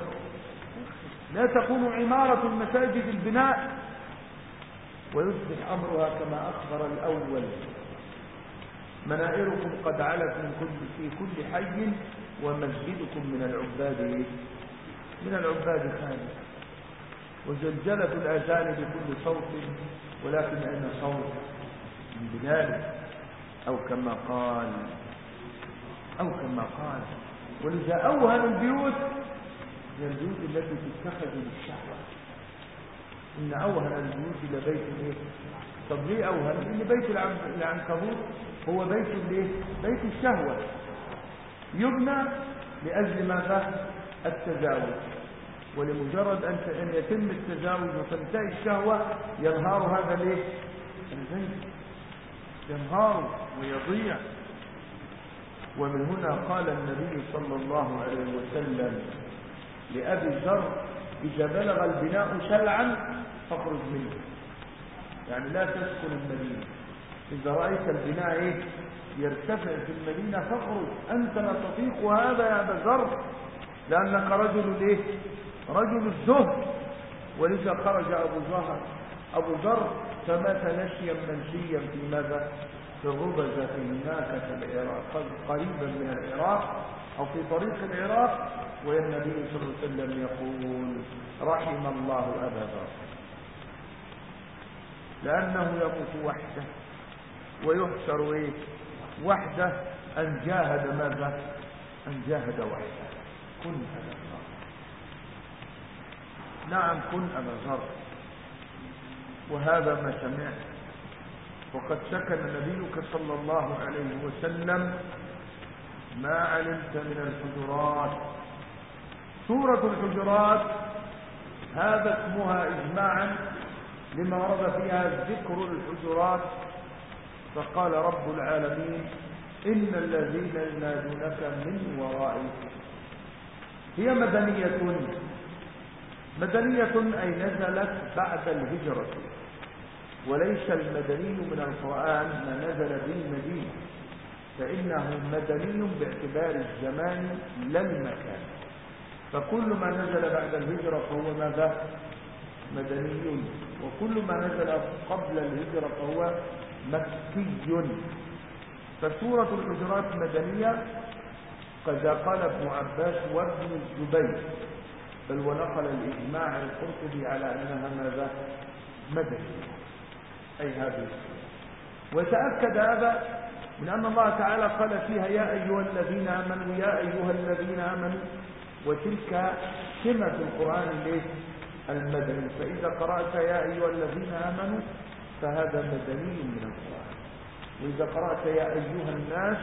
لا تكون عمارة المساجد البناء ويصبح أمرها كما أخبر الأول. منائركم قد علت من كل في كل حي ومسجدكم من العباد من العباد خالد. وزلزلة الآذان بكل صوت ولكن أين صوت من بلال أو كما قال أو كما قال ولذا أوهن البيوت هي البيوت التي تتخذ للشهوة إن أوهن البيوت لبيت إيه؟ طب ليه أوهن؟ إن بيت العنكبوت هو بيت الايه؟ بيت الشهوة يبنى لأجل ماذا؟ التزاوج ولمجرد أن يتم التزاوج وتنتهي الشهوة ينهار هذا الايه؟ البيت ينهار ويضيع ومن هنا قال النبي صلى الله عليه وسلم لأبي ذر إذا بلغ البناء شلعا فاخرج منه يعني لا تسكن المدينة إذا رأيت البناء إيه؟ يرتفع في المدينة فاخرج أنت لا تطيق هذا يا أبا ذر لأنك رجل إيه؟ رجل الزهد ولذا خرج أبو ذر أبو ذر فمات نشيا منشيا في ماذا؟ في الربزة هناك في العراق قريبا من العراق أو في طريق العراق والنبي صلى الله عليه وسلم يقول رحم الله أبا ذر لأنه يموت وحده ويحشر إيه؟ وحده أن جاهد ماذا؟ أن جاهد وحده. كن أبا ذر نعم كن أبا ذر وهذا ما سمعت. وقد سكن نبيك صلى الله عليه وسلم ما علمت من الحجرات. سورة الحجرات هذا اسمها إجماعا لما ورد فيها ذكر الحجرات. فقال رب العالمين إن الذين ينادونك من ورائك. هي مدنية. مدنية أي نزلت بعد الهجرة. وليس المدني من القرآن ما نزل بالمدينة فإنه مدني باعتبار الزمان لا المكان. فكل ما نزل بعد الهجرة فهو ماذا؟ مدني. وكل ما نزل قبل الهجرة فهو مكي. فسورة الحجرات مدنية قد قال ابن عباس وابن الزبير بل ونقل الإجماع القرطبي على أنها ماذا؟ مدنية. أي هذه. وتأكد هذا من أن الله تعالى قال فيها يا أيها الذين آمنوا يا أيها الذين آمنوا وتلك سمة القرآن المدني. فإذا قرأت يا أيها الذين آمنوا فهذا مدني من القرآن. وإذا قرأت يا أيها الناس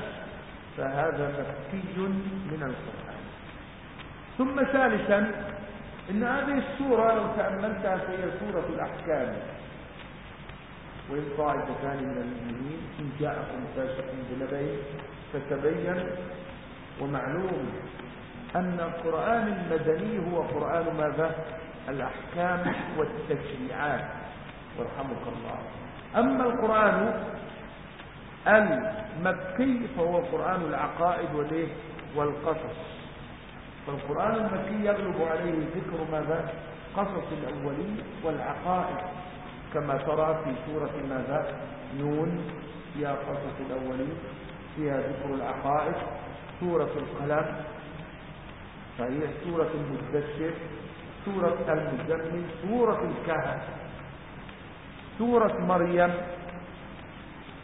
فهذا مكي من القرآن. ثم ثالثا إن هذه السورة لو تأملتها فهي سورة الأحكام وإن طائفتان من المؤمنين إن جاءكم فاسق بنبأ فتبين ومعلوم أن القرآن المدني هو قرآن ماذا؟ الأحكام والتشريعات وارحمك الله. أما القرآن المكي فهو قرآن العقائد والايه والقصص. فالقرآن المكي يغلب عليه ذكر ماذا؟ قصص الأولين والعقائد. كما ترى في سورة ماذا؟ نون فيها قصص الأولين فيها ذكر العقائد سورة القلم فهي سورة المدثر سورة المزمل سورة الكهف سورة مريم.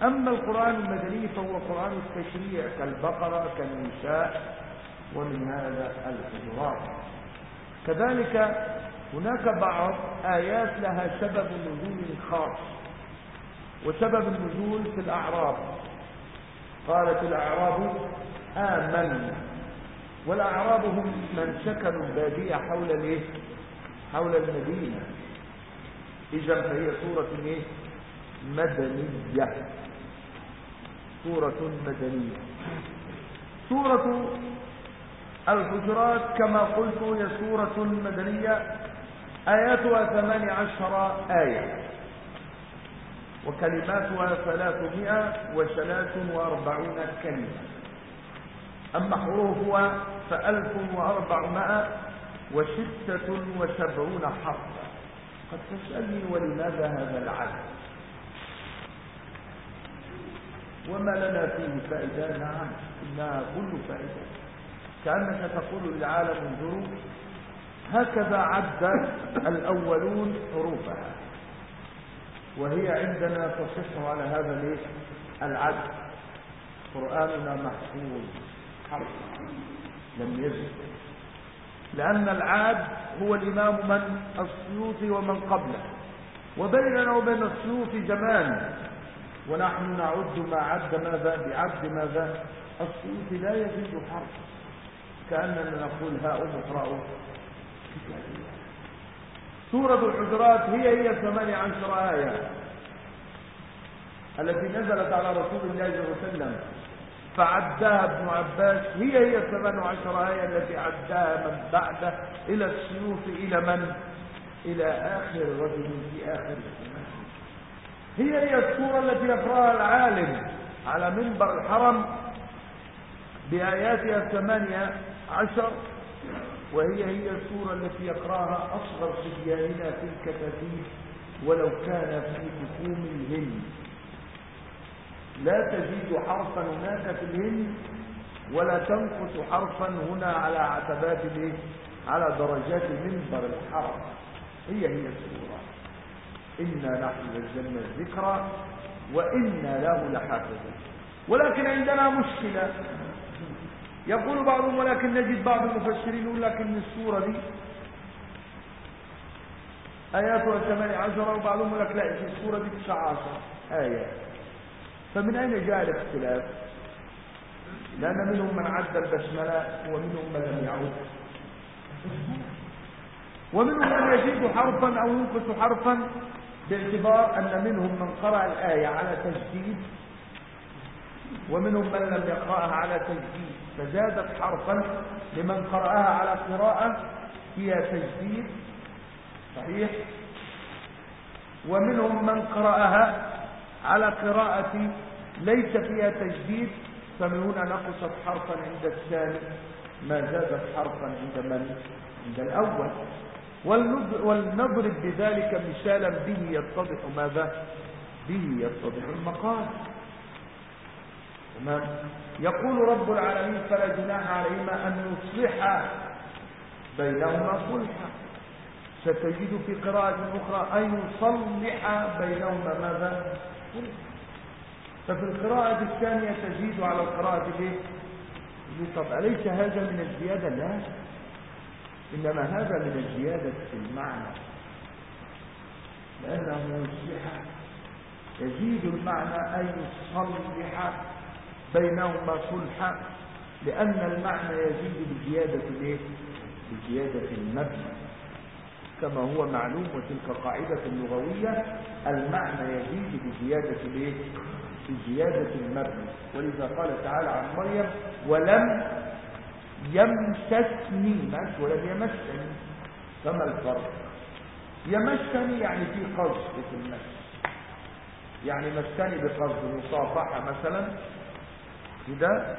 أما القرآن المدني فهو قرآن التشريع كالبقرة كالنساء ومن هذا الحجرات كذلك هناك بعض آيات لها سبب نزول خاص وسبب النزول في الأعراب. قالت الأعراب آمنا والأعراب هم من سكنوا البادية حول الايه؟ حول المدينة. إذا فهي سورة إيه مدنية. سورة مدنية. سورة الحجرات كما قلت هي سورة مدنية. آياتها ثمان عشر آية. وكلماتها ثلاثمائة وثلاث وأربعون كلمة. أما حروفها فألف وأربعمائة وستة وسبعون حرفا. قد تسألني ولماذا هذا العدد؟ وما لنا فيه فائدة نعم إنها كل فائدة. كأنك تقول للعالم انظروا هكذا عد الأولون حروفها. وهي عندنا تصح على هذا العد. قرآننا محفوظ. حرف. لم يزد. لأن العاد هو الإمام من؟ السيوطي ومن قبله. وبيننا وبين السيوطي زمان. ونحن نعد ما عد ماذا؟ بعد ماذا؟ السيوطي لا يزيد حرف. كأننا نقول هاؤم اقرأوا. سورة الحجرات هي هي ثمانية عشر آية التي نزلت على رسول الله صلى الله عليه وسلم. فعدها ابن عباس. هي هي الثمان عشر آية التي عدها من بعده إلى السيوف إلى من؟ إلى آخر رجل في آخر هي هي السورة التي يقرأها العالم على منبر الحرم بآياتها الثمانية عشر. وهي هي السورة التي يقرأها أصغر صبياننا في الكتاتيب ولو كان في حكوم الهند لا تزيد حرفا هناك في الهند ولا تنقص حرفا هنا على عتبات الايه على درجات منبر الحرم هي هي السورة إنا نحن نزلنا الذكر وإنا له لحافظون. ولكن عندنا مشكلة. يقول بعضهم ولكن نجد بعض المفسرين يقول لك إن السورة دي آياتها ثمانية عشر وبعضهم لك لا في السورة دي تسعة عشر آية. فمن أين جاء الاختلاف؟ لأن منهم من عد البسملة ومنهم من لم يعد. ومنهم من يزيد حرفا أو ينقص حرفا باعتبار أن منهم من قرأ الآية على تجديد ومنهم من لم يقرأها على تجديد. فزادت حرفا لمن قرأها على قراءة فيها تجديد صحيح؟ ومنهم من قرأها على قراءة ليس فيها تجديد فمن هنا نقصت حرفا عند الثاني ما زادت حرفا عند من؟ عند الأول. ولنضرب بذلك مثالا به يتضح ماذا؟ به يتضح المقال. تمام؟ يقول رب العالمين فلا جناح عليهما أن يصلح بينهما صلحا. ستجد في قراءة أخرى أن يصلح بينهما ماذا؟ ففي القراءة الثانية تزيد على القراءة طب أليس هذا من الزيادة؟ لا. إنما هذا من الزيادة في المعنى. لأنه يصلح. يزيد المعنى أن يصلح. بينهما صلحا لأن المعنى يزيد بزيادة الايه بزيادة المبنى. كما هو معلوم وتلك قاعدة لغوية المعنى يزيد بزيادة الايه بزيادة المبنى. ولذا قال تعالى عن مريم ولم يمسسني ماشي ولم يمسني. فما الفرق؟ يمسني يعني في قصد في المس يعني مسني بقصد مصافحة مثلا كده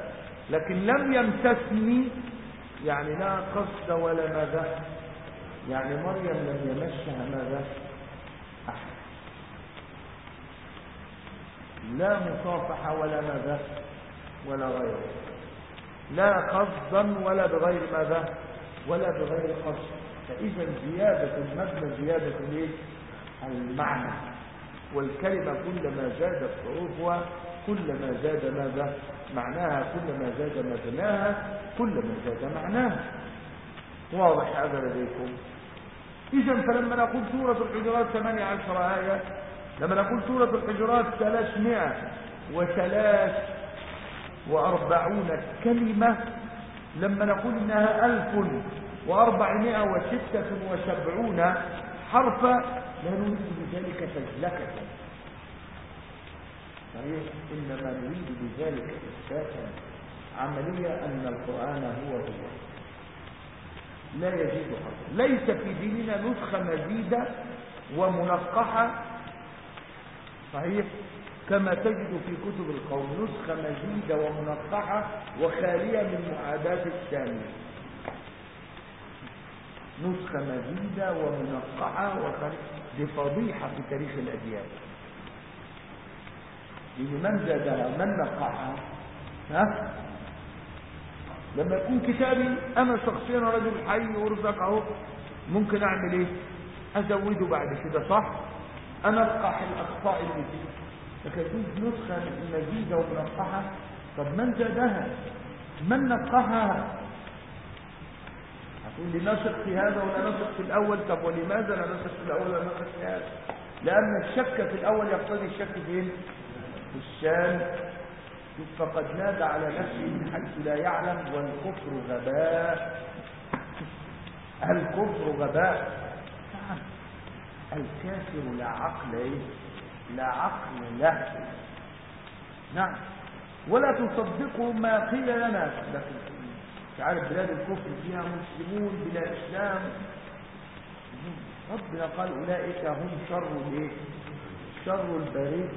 لكن لم يمسسني يعني لا قصد ولا ماذا. يعني مريم لم يمسها ماذا؟ أحد. لا مصافحة ولا ماذا ولا غيره. لا قصدا ولا بغير ماذا ولا بغير قصد. فإذا زيادة المبنى زيادة ليه المعنى. والكلمة كلما زادت حروفها كلما زاد ماذا؟ معناها كلما زاد مبناها كلما زاد معناها. واضح هذا لديكم. إذا فلما نقول سورة الحجرات 18 آية لما نقول سورة الحجرات 300 وثلاث وأربعون كلمة لما نقول إنها ألف وأربعمائة وستة وسبعون حرفا لا نريد بذلك فزلكة صحيح إنما نريد بذلك إثباتا عملية أن القرآن هو هو. لا يزيد حرفا ليس في ديننا نسخة مزيدة ومنقحة صحيح؟ كما تجد في كتب القوم نسخة مزيدة ومنقحة وخالية من معاداة الثانية. نسخة مزيدة ومنقحة وخالية. دي فضيحة في تاريخ الأديان. من زادها من نقحها ها؟ لما يكون كتابي أنا شخصيا رجل حي ورزق اهو ممكن أعمل إيه؟ أزوده بعد كده صح؟ أنا ألقح الأخطاء اللي فيه دي نسخة مزيدة ومنقحة طب من زادها؟ من نقحها هتقول لي نثق في هذا ولا نثق في الأول؟ طب ولماذا لا نثق في الأول ولا نثق في هذا؟ لأن الشك في الأول يقتضي الشك فين؟ في الشان فقد نادى على نفسه من حيث لا يعلم والكفر غباء. الكفر غباء. الكافر لا عقل إيه لا عقل له. نعم. ولا تصدقوا ما قيل لنا. لكن عارف بلاد الكفر فيها مسلمون بلا إسلام؟ ربنا قال أولئك هم شر الايه شر البريد.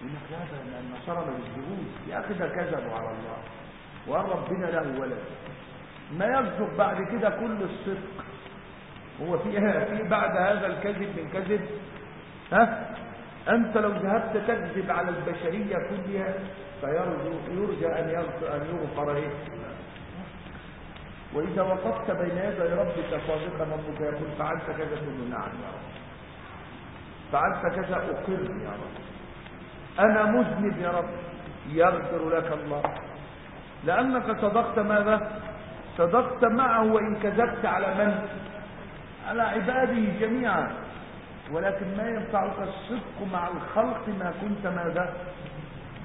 يقول لك لا ده النصارى ما بيكذبوش يا أخي ده كذبوا على الله. وقال ربنا له ولد. ما يصدق بعد كده كل الصدق. هو في في بعد هذا الكذب من كذب. ها؟ أنت لو ذهبت تكذب على البشرية كلها فيرجى يغفر, أن يغفر إيه؟ وإذا وقفت بين يدي ربك صادقا ربك يقول فعلت كذا تقول نعم يا رب. فعلت كذا أقر يا رب. أنا مذنب يا رب يغفر لك الله. لأنك صدقت ماذا؟ صدقت معه وإن كذبت على من؟ على عباده جميعا. ولكن ما ينفعك الصدق مع الخلق ما كنت ماذا؟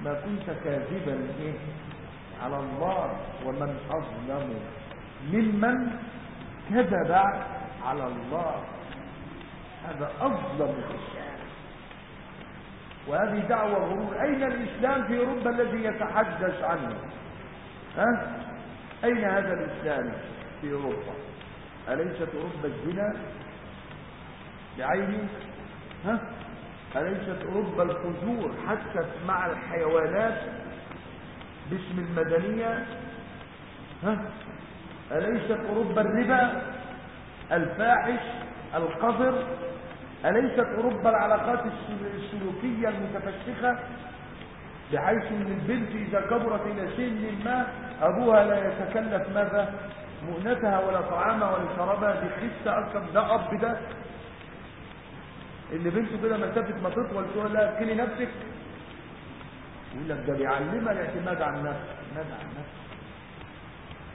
ما كنت كاذبا إيه؟ على الله ومن أظلم. ممن كذب على الله. هذا أظلم الإشياء وهذه دعوة غرور أين الإسلام في أوروبا الذي يتحدث عنه؟ ها؟ أين هذا الإسلام في أوروبا؟ أليست أوروبا الزنا؟ بعينه ها؟ أليست أوروبا الفجور حتى مع الحيوانات باسم المدنية؟ ها؟ أليست أوروبا الربا؟ الفاحش؟ القذر؟ أليست أوروبا العلاقات السلوكية المتفشخة؟ بحيث أن البنت إذا كبرت إلى سن ما أبوها لا يتكلف ماذا؟ مؤنتها ولا طعامها ولا شرابها دي خسة أكثر ده أب ده. اللي بنته كده مسافة ما تطول تقول لها كلي نفسك. يقول لك ده بيعلمها الاعتماد على النفس الاعتماد على النفس.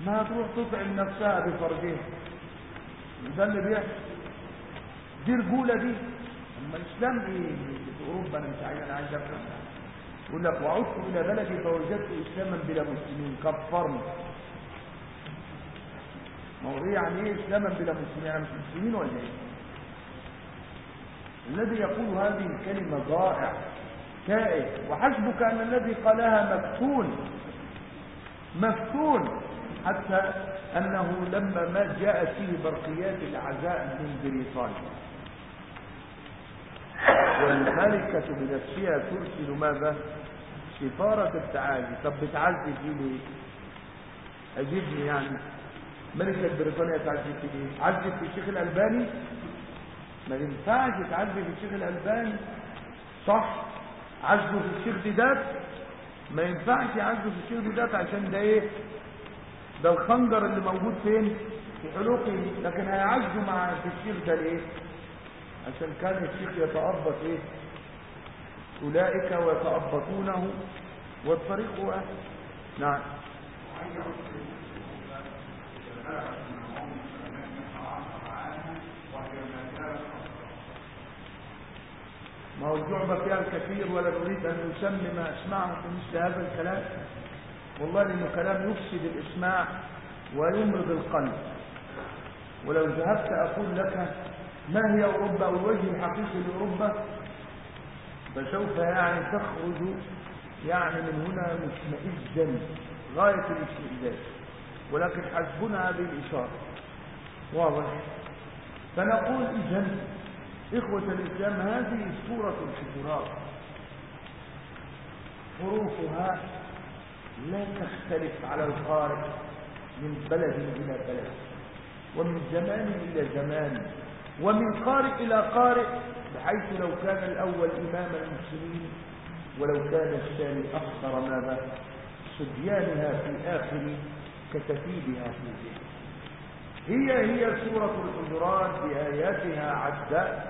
ما تروح تطعم نفسها بفرجها ده اللي بيحصل دي رجوله دي. أما الإسلام في أوروبا أنا مش عايز أنا عايز أفهم. يقول لك وعدت إلى بلدي فوجدت إسلاما بلا مسلمين. كفرني. ما هو إيه يعني إيه إسلاما بلا مسلمين؟ يعني مش مسلمين ولا إيه؟ الذي يقول هذه الكلمة ضائع تائه وحسبك أن الذي قالها مفتون. مفتون. حتى أنه لما ما جاءت فيه برقيات العزاء من بريطانيا. والملكة بنفسها ترسل ماذا؟ سفارة التعازي. طب بتعزي في ليه اجيبني يعني. ملكة بريطانيا تعزي في ليه عزي في الشيخ الألباني؟ ما ينفعش تعزي في الشيخ الألباني. صح. عزه في الشيخ ديدات ما ينفعش عزه في الشيخ ديدات عشان ده إيه؟ ده الخنجر اللي موجود فين؟ في حلوقه. لكن هيعزه مع في الشيخ ده ليه؟ عشان كان الشيخ يتأبط إيه؟ أولئك ويتأبطونه والطريق واحد. نعم. ما هو الجعبة فيها الكثير ولا نريد أن نسمم أسمعه في مثل هذا الكلام. والله لأنه كلام يفسد الإسماع ويمرض القلب. ولو ذهبت أقول لك ما هي أوروبا أو الوجه الحقيقي لأوروبا؟ فسوف يعني تخرج يعني من هنا مشمئزا غاية الاشمئزاز ولكن حسبنا هذه الإشارة واضح؟ فنقول إذا إخوة الإسلام هذه سورة الحجرات. حروفها لا تختلف على القارئ من بلد إلى بلد ومن زمان إلى زمان. ومن قارئ إلى قارئ بحيث لو كان الأول إمام المسلمين ولو كان الثاني أخطر ماذا؟ صبيانها في آخر كتتيبها في ذهن هي هي سورة الحجرات بآياتها عدة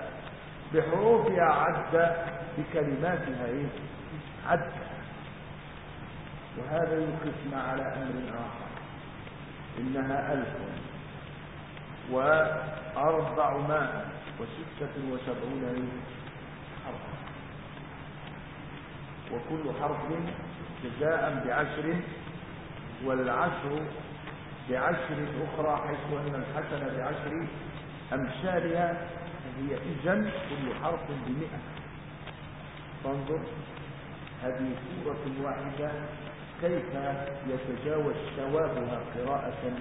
بحروفها عدة بكلماتها إيه؟ عدة وهذا يوقفنا على أمر آخر إنها ألف. وأربعمائة وستة وسبعون حرفا. وكل حرف جزاء بعشر والعشر بعشر أخرى حيث أن الحسنة بعشر أمثالها هي إذن كل حرف بمئة. فانظر هذه سورة واحدة كيف يتجاوز ثوابها قراءة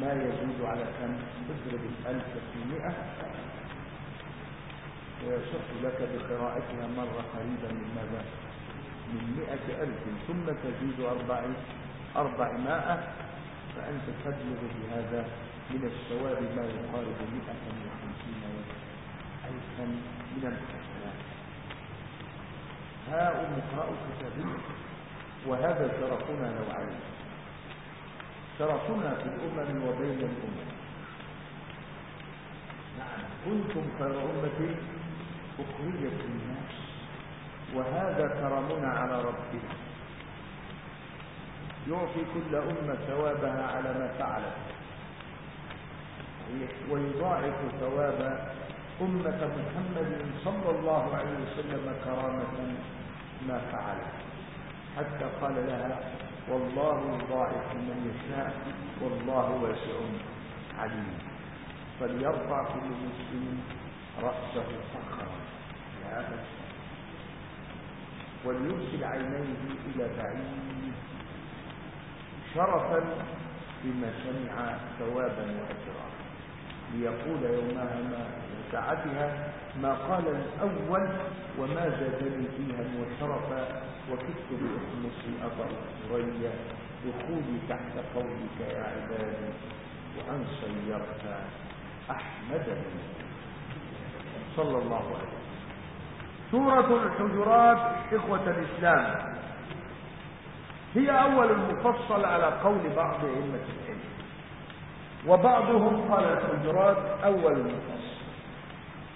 ما يزيد على كم تضرب الألف في مئة. ويشق لك بقراءتها مرة قريبا من ماذا؟ من مئة ألف. ثم تزيد أربع أربعمائة فأنت تبلغ بهذا من الثواب ما يقارب مئة وخمسين ألفا من الحسنات هاء اقرأوا كتابية وهذا شرفنا نوعين. شرفنا في الأمم وبين الأمم. نعم كنتم خير أمة أخرجت للناس وهذا كرمنا على ربنا. يعطي كل أمة ثوابها على ما فعلت. ويضاعف ثواب أمة محمد صلى الله عليه وسلم كرامة ما فعلت. حتى قال لها والله يضاعف من يشاء والله واسع عليم. فليرفع كل مسلم رأسه فخرا يا أبا وليرسل عينيه إلى بعيد شرفا بما سمع ثوابا وأجرا. ليقول يومها ما ساعتها ما قال الأول وما زادني فيها وشرفا وكدت بإخلصي أضع ثريا دخولي تحت قولك يا عبادي وأن صيرت أحمد صلى الله عليه وسلم. سورة الحجرات إخوة الإسلام. هي أول المفصل على قول بعض أئمة العلم. وبعضهم قال الحجرات أول المفصل.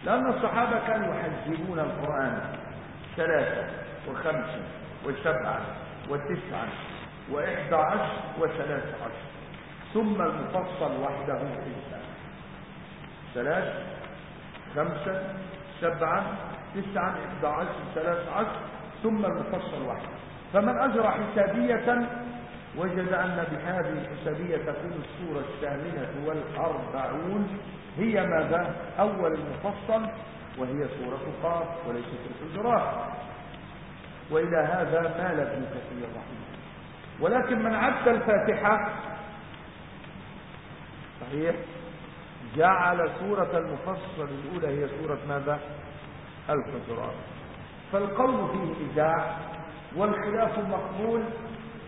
لأن الصحابة كانوا يحزبون القرآن ثلاثة وخمسة وسبعة وتسعة وإحدى عشر وثلاث عشر. ثم المفصل وحده في الإسلام ثلاث خمسة سبعة تسعة إحدى عشر ثلاث عشر. ثم المفصل وحده. فمن أجرى حسابية وجد أن بهذه الحسابية تكون السورة الثامنة والأربعون هي ماذا؟ أول المفصل وهي سورة قاف وليست الحجرات وإلى هذا مال ابن كثير رحمه ولكن من عد الفاتحة صحيح جعل سورة المفصل الأولى هي سورة ماذا؟ الحجرات فالقول فيه إذاع والخلاف مقبول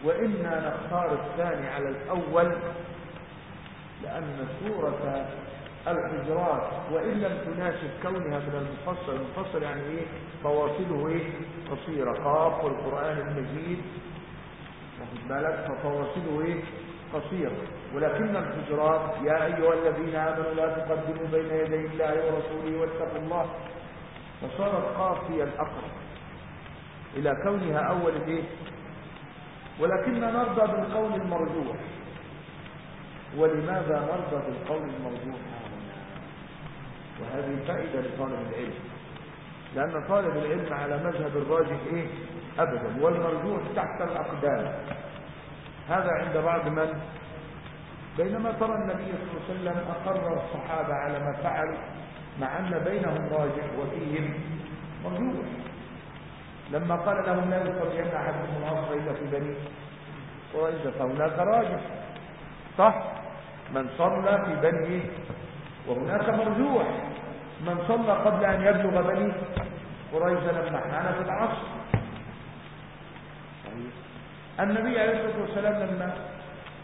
وإنا نختار الثاني على الأول لأن سورة الحجرات وإن لم تناسب كونها من المفصل المفصل يعني إيه؟ فواصله إيه؟ قصيرة. قاف والقرآن المجيد واخد بالك؟ ففواصله إيه؟ قصيرة. ولكن الحجرات يا أيها الذين آمنوا لا تقدموا بين يدي الله ورسوله واتقوا الله. فصارت قاف هي الأقرب إلى كونها أول الإيه ولكننا نرضى بالقول المرجوح. ولماذا نرضى بالقول المرجوح؟ وهذه فائدة لطالب العلم. لأن طالب العلم على مذهب الراجح إيه؟ أبدا والمرجوح تحت الأقدام. هذا عند بعض من؟ بينما ترى النبي صلى الله عليه وسلم أقر الصحابة على ما فعلوا مع أن بينهم راجح وفيهم مرجوح. لما قال لهم لا يصلين أحدكم العصر إلا في بني قريظة فهناك راجح. صح؟ من صلى في بني وهناك مرجوح من صلى قبل أن يبلغ بني قريظة لما حان في العصر. النبي عليه الصلاة والسلام لما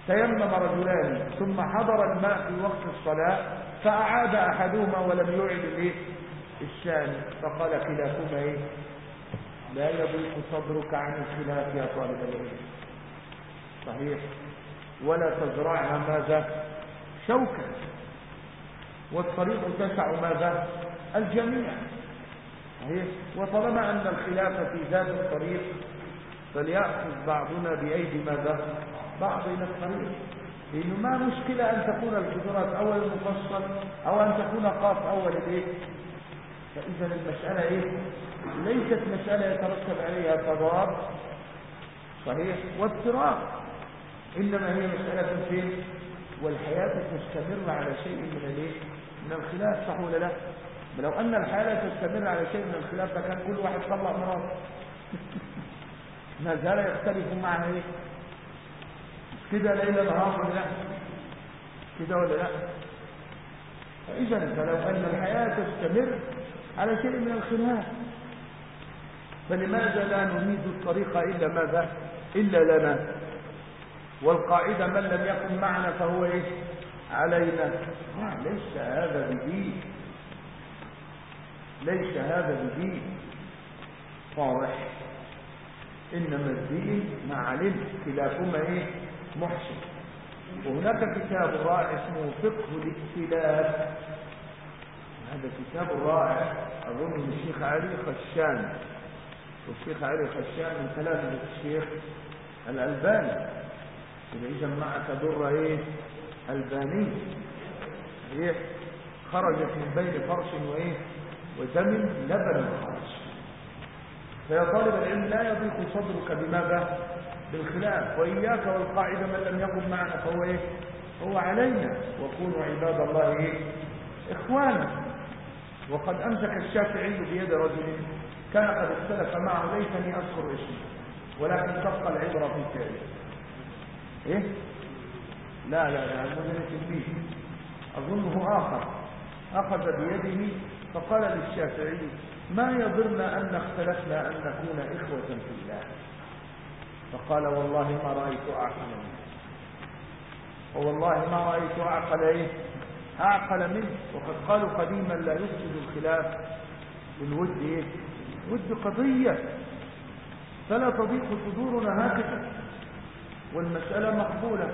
تيمم رجلان ثم حضر الماء في وقت الصلاة فأعاد أحدهما ولم يعد الايه الثاني فقال كلاكما إيه؟ لا يضيق صدرك عن الخلاف يا طالب العلم. صحيح. ولا تزرعها ماذا؟ شوكا. والطريق تسع ماذا؟ الجميع. صحيح؟ وطالما أن الخلاف في ذات الطريق فليأخذ بعضنا بأيدي ماذا؟ بعض إلى الطريق. لأنه ما مشكلة أن تكون الحجرات أول المفصل أو أن تكون قاف أول الإيه فإذا المسألة إيه؟ ليست مسألة يترتب عليها تضاد صحيح؟ واضطراب إنما هي مسألة فين؟ والحياة تستمر على شيء من الإيه؟ من الخلاف صح ولا لا؟ لو أن الحياة تستمر على شيء من الخلاف فكان كل واحد طلق مراته ما زال يختلف معها إيه؟ كده ليلة نهار ولا لا؟ كده ولا لا؟ فإذا فلو أن الحياة تستمر على شيء من الخلاف فلماذا لا نميد الطريق إلا ماذا؟ إلا لنا. والقاعدة من لم يكن معنا فهو إيه علينا. لا ليس هذا بدين. ليس هذا بدين. واضح. إنما الدين ما علمت كلاكما إيه؟ محسن. وهناك كتاب رائع اسمه فقه الاختلاف. هذا كتاب رائع. أظن الشيخ علي خشان. والشيخ علي خشان من ثلاثة الشيخ الألباني. إذا إذا معك إيه؟ ألباني. إيه؟ خرجت من بين فرش وإيه؟ ودم لبن خرج فيا طالب العلم لا يضيق صدرك بماذا؟ بالخلاف. وإياك والقاعدة من لم يكن معنا فهو إيه؟ هو علينا. وكونوا عباد الله إيه؟ إخوانا. وقد أمسك الشافعي بيد رجل كان قد اختلف معه. ليتني أذكر اسمه ولكن تبقى العبرة في فعله. إيه؟ لا لا لا المدن تلميذ أظنه آخر. أخذ بيده فقال للشافعي ما يضرنا أن اختلفنا أن نكون إخوة في الله؟ فقال والله ما رأيت أعقل منه ووالله ما رأيت أعقل إيه؟ أعقل منه. وقد قالوا قديما لا يفسد الخلاف بالود إيه؟ ود قضية. فلا تضيق صدورنا هكذا والمسألة مقبولة.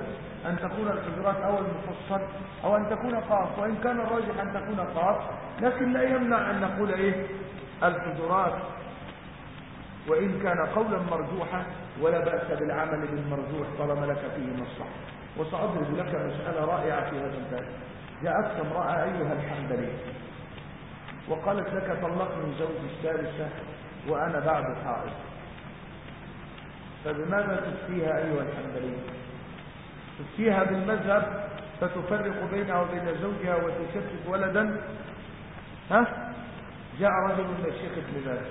أن تكون الحجرات أول مفصل أو أن تكون قاف وإن كان الراجح أن تكون قاف لكن لا يمنع أن نقول إيه؟ الحجرات. وإن كان قولا مرجوحا ولا بأس بالعمل بالمرجوح طالما لك فيه مصلحة. وسأضرب لك مسألة رائعة في هذا الباب. جاءتك امرأة أيها الحنبلي وقالت لك طلقني زوجي الثالثة وأنا بعد حائض فبماذا تفتيها أيها الحنبلي؟ تفتيها بالمذهب فتفرق بينها وبين زوجها وتشتت ولدا؟ ها؟ جاء رجل من الشيخ ابن باز.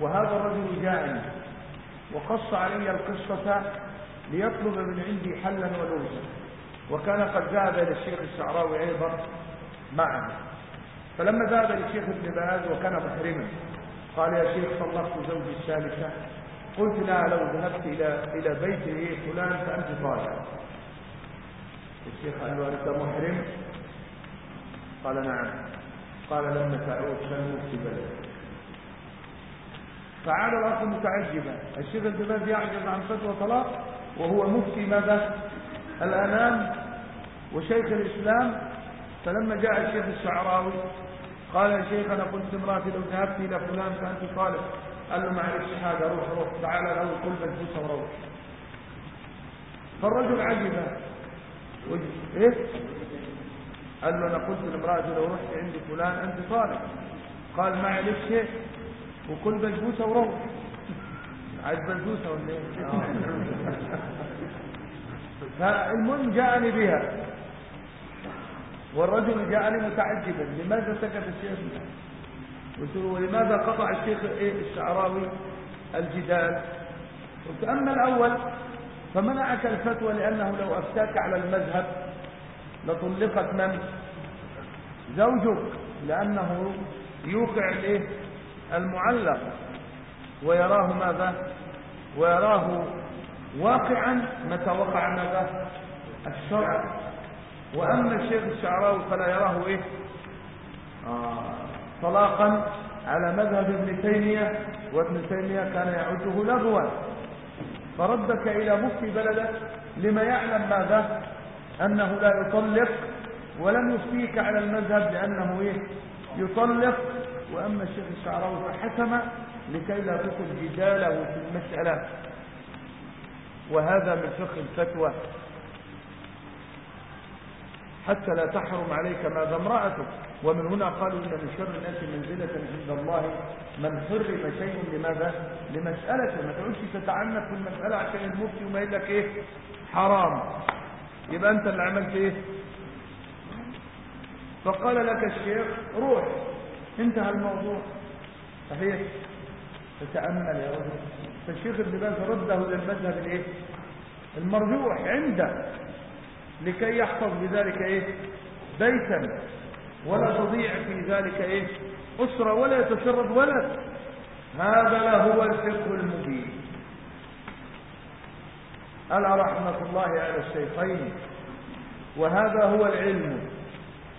وهذا الرجل جاءني وقص علي القصة ليطلب من عندي حلا ولوزا. وكان قد ذهب إلى الشيخ الشعراوي أيضا معنا فلما ذهب للشيخ ابن باز وكان محرما قال يا شيخ طلقت زوجي الثالثة. قلت لها لو ذهبت إلى إلى بيت فلان فأنت طالع الشيخ قال له أنت محرم؟ قال نعم. قال لما تعود فنمت بلد. فعاد الأخ متعجبا. الشيخ ابن يعجز عن فتوى طلاق وهو مفتي ماذا؟ الأنام. وشيخ الإسلام فلما جاء الشيخ الشعراوي قال يا شيخ أنا قلت امرأتي لو ذهبت إلى فلان فأنت طالب. قال له معلش حاجة روح روح تعال له كل بسبوسة وروح. فالرجل عجب. إيه؟ قال له أنا قلت لامرأتي لو رحت عند فلان انت طالب. قال معلش وكل بسبوسة وروح. عايز بسبوسة ولا إيه؟ فالمهم جاءني بها. والرجل جاءني متعجبا لماذا سكت الشيخ؟ قلت له ولماذا قطع الشيخ إيه الشعراوي الجدال؟ قلت أما الأول فمنعك الفتوى لأنه لو أفتاك على المذهب لطلقت من؟ زوجك لأنه يوقع الايه المعلق ويراه ماذا؟ ويراه واقعا متى وقع ماذا؟ الشرع. وأما الشيخ الشعراوي فلا يراه إيه؟ آه. طلاقا على مذهب ابن تيمية وابن تيمية كان يعده لغوا. فردك إلى مفتي بلدك لما يعلم ماذا؟ أنه لا يطلق ولم يفتيك على المذهب لأنه إيه؟ يطلق. وأما الشيخ الشعراوي فحسم لكي لا تكن جداله في المسألة. وهذا من فقه الفتوى. حتى لا تحرم عليك ماذا امرأتك. ومن هنا قالوا إن من شر الناس منزلة عند الله. من حرم شيء لماذا؟ لمسألة. ما تقولش تتعنف في المسألة عشان المفتي وما يقول لك إيه؟ حرام. يبقى أنت اللي عملت إيه؟ فقال لك الشيخ روح. انتهى الموضوع. صحيح؟ فتأمل يا رجل. فالشيخ ابن باز رده للمذهب الإيه؟ المرجوح عنده لكي يحفظ بذلك إيه؟ بيتا. ولا تضيع في ذلك إيه أسرة ولا يتشرد ولد. هذا هو الفقه المبين. ألا رحمة الله على الشيخين؟ وهذا هو العلم.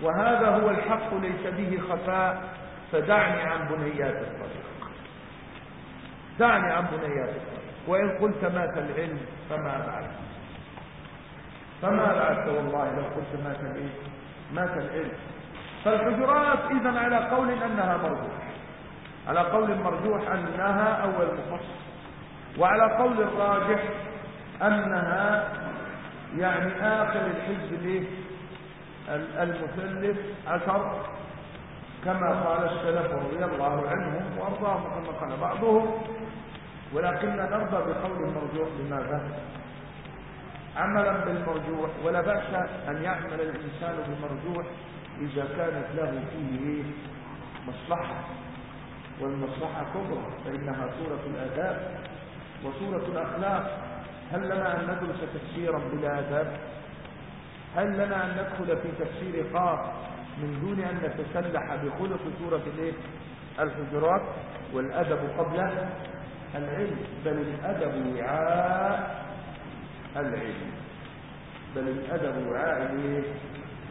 وهذا هو الحق ليس به خفاء. فدعني عن بنيات الطريق. دعني عن بنيات الطريق. وإن قلت مات العلم فما بعد؟ فما بعدت والله لو قلت مات الايه مات العلم. فالحجرات اذا على قول أنها مرجوح على قول مرجوح أنها أول مفصل. وعلى قول الراجح أنها يعني آخر الحزب المثلث عشر. كما قال السلف رضي الله عنهم وأرضاهم كما قال بعضهم. ولكننا نرضى بقول المرجوح لماذا عملا بالمرجوح. ولا بأس أن يعمل الإنسان بالمرجوح إذا كانت له فيه مصلحة والمصلحة كبرى فإنها صورة الآداب وصورة الأخلاق. هل لنا أن ندرس تفسيرا بلا آداب؟ هل لنا أن ندخل في تفسير قاف من دون أن نتسلح بخلق سورة الحجرات والأدب قبل العلم بل الأدب وعاء العلم. بل الأدب وعاء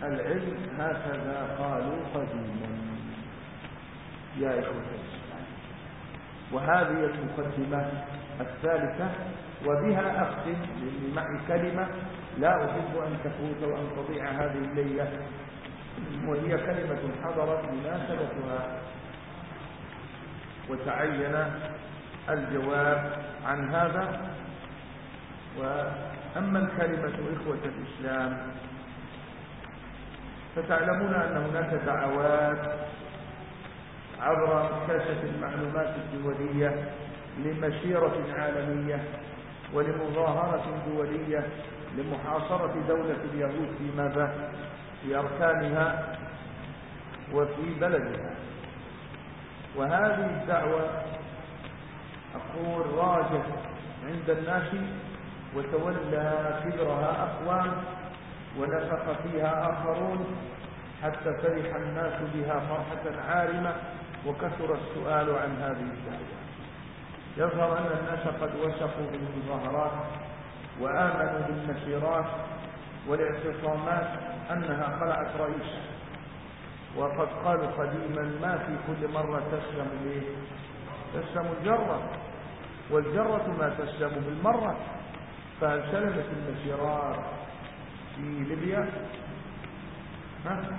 العلم هكذا قالوا قديما. يا إخوة وهذه المقدمة الثالثة وبها أختم لأني معي كلمة لا أحب أن تفوت وأن تضيع هذه الليلة وهي كلمة حضرت مناسبتها وتعين الجواب عن هذا. وأما الكلمة إخوة الإسلام فتعلمون أن هناك دعوات عبر كاشة المعلومات الدولية لمشيرة عالمية ولمظاهرة دولية لمحاصرة دولة اليهود في ماذا؟ في أركانها وفي بلدها. وهذه الدعوة أقول راجت عند الناس وتولى كبرها أقوام ونفق فيها آخرون حتى فرح الناس بها فرحة عارمة وكثر السؤال عن هذه الدعوة يظهر أن الناس قد وثقوا بالمظاهرات وآمنوا بالمسيرات والاعتصامات أنها خلعت رئيسا وقد قالوا قديما ما في كل مرة تسلم ليه تسلم الجرة والجرة ما تسلم بالمرة. فهل سلمت المسيرات في ليبيا ها؟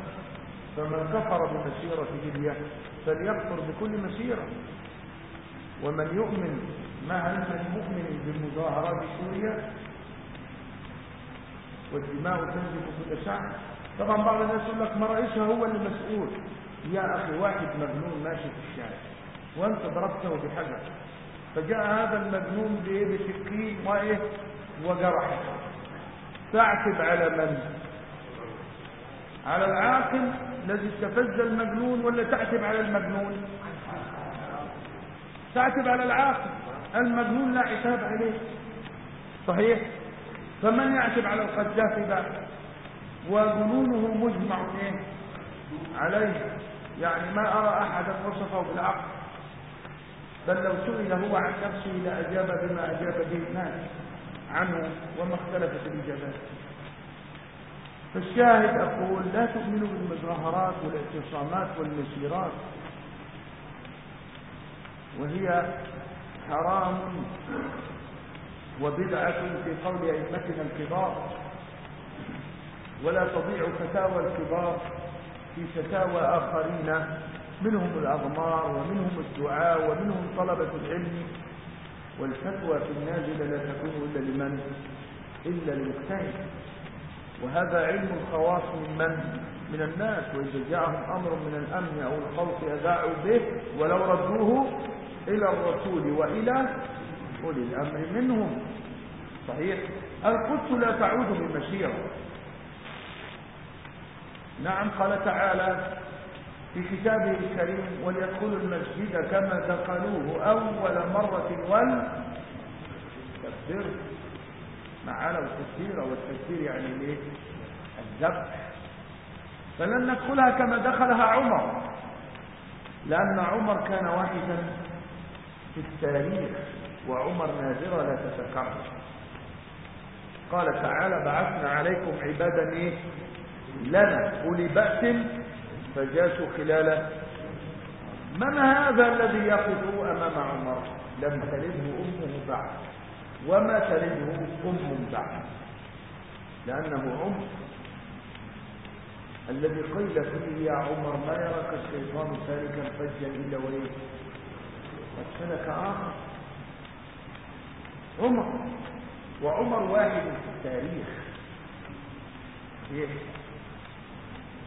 فمن كفر بمسيرة ليبيا فليكفر بكل مسيرة ومن يؤمن مع من مؤمن بالمظاهرات سوريا؟ والدماء تنزف كل ساعة طبعا بعض الناس يقول لك ما رئيسها هو اللي مسؤول. يا أخي واحد مجنون ماشي في الشارع وأنت ضربته بحجر. فجاء هذا المجنون بسكين وإيه؟ وجرحه. تعتب على من؟ على العاقل الذي استفز المجنون ولا تعتب على المجنون؟ تعتب على العاقل المجنون لا عتاب عليه. صحيح؟ فمن يعتب على القذافي بقى وجنونه مجمع إيه؟ عليه. يعني ما أرى أحدا وصفه بالعقل. بل لو سئل هو عن نفسه لأجاب بما أجاب به. الناس عنه وما اختلفت الإجابات. فالشاهد أقول لا تؤمنوا بالمظاهرات والاعتصامات والمسيرات وهي حرام وبدعة في قول أئمتنا الكبار. ولا تضيع فتاوى الكبار في فتاوى آخرين. منهم الأغمار ومنهم الدعاء ومنهم طلبة العلم. والفتوى في النازل لا تكون إلا لمن؟ إلا للمجتهد. وهذا علم الخواص من من؟ من الناس. وإذا جاءهم أمر من الأمن أو الخوف أذاعوا به ولو ردوه إلى الرسول وإلى أولي الأمر منهم. صحيح؟ القدس لا تعود بمشيرة نعم قال تعالى في كتابه الكريم وليدخلوا المسجد كما دخلوه أول مرة والتكبير معانا التكبير والتكبير يعني ليه الذبح. فلن ندخلها كما دخلها عمر لأن عمر كان واحدا في التاريخ وعمر نادرة لا تتكرر. قال تعالى بعثنا عليكم عبادا إيه؟ لنا أولي بأس فجاسوا خلال من هذا الذي يقف أمام عمر؟ لم تلده أمه بعد. وما تلده أم بعد. لأنه عمر الذي قيل فيه يا عمر ما يراك الشيطان سالكا فجا إلا وإيه قد سلك آخر. عمر. وعمر واحد في التاريخ.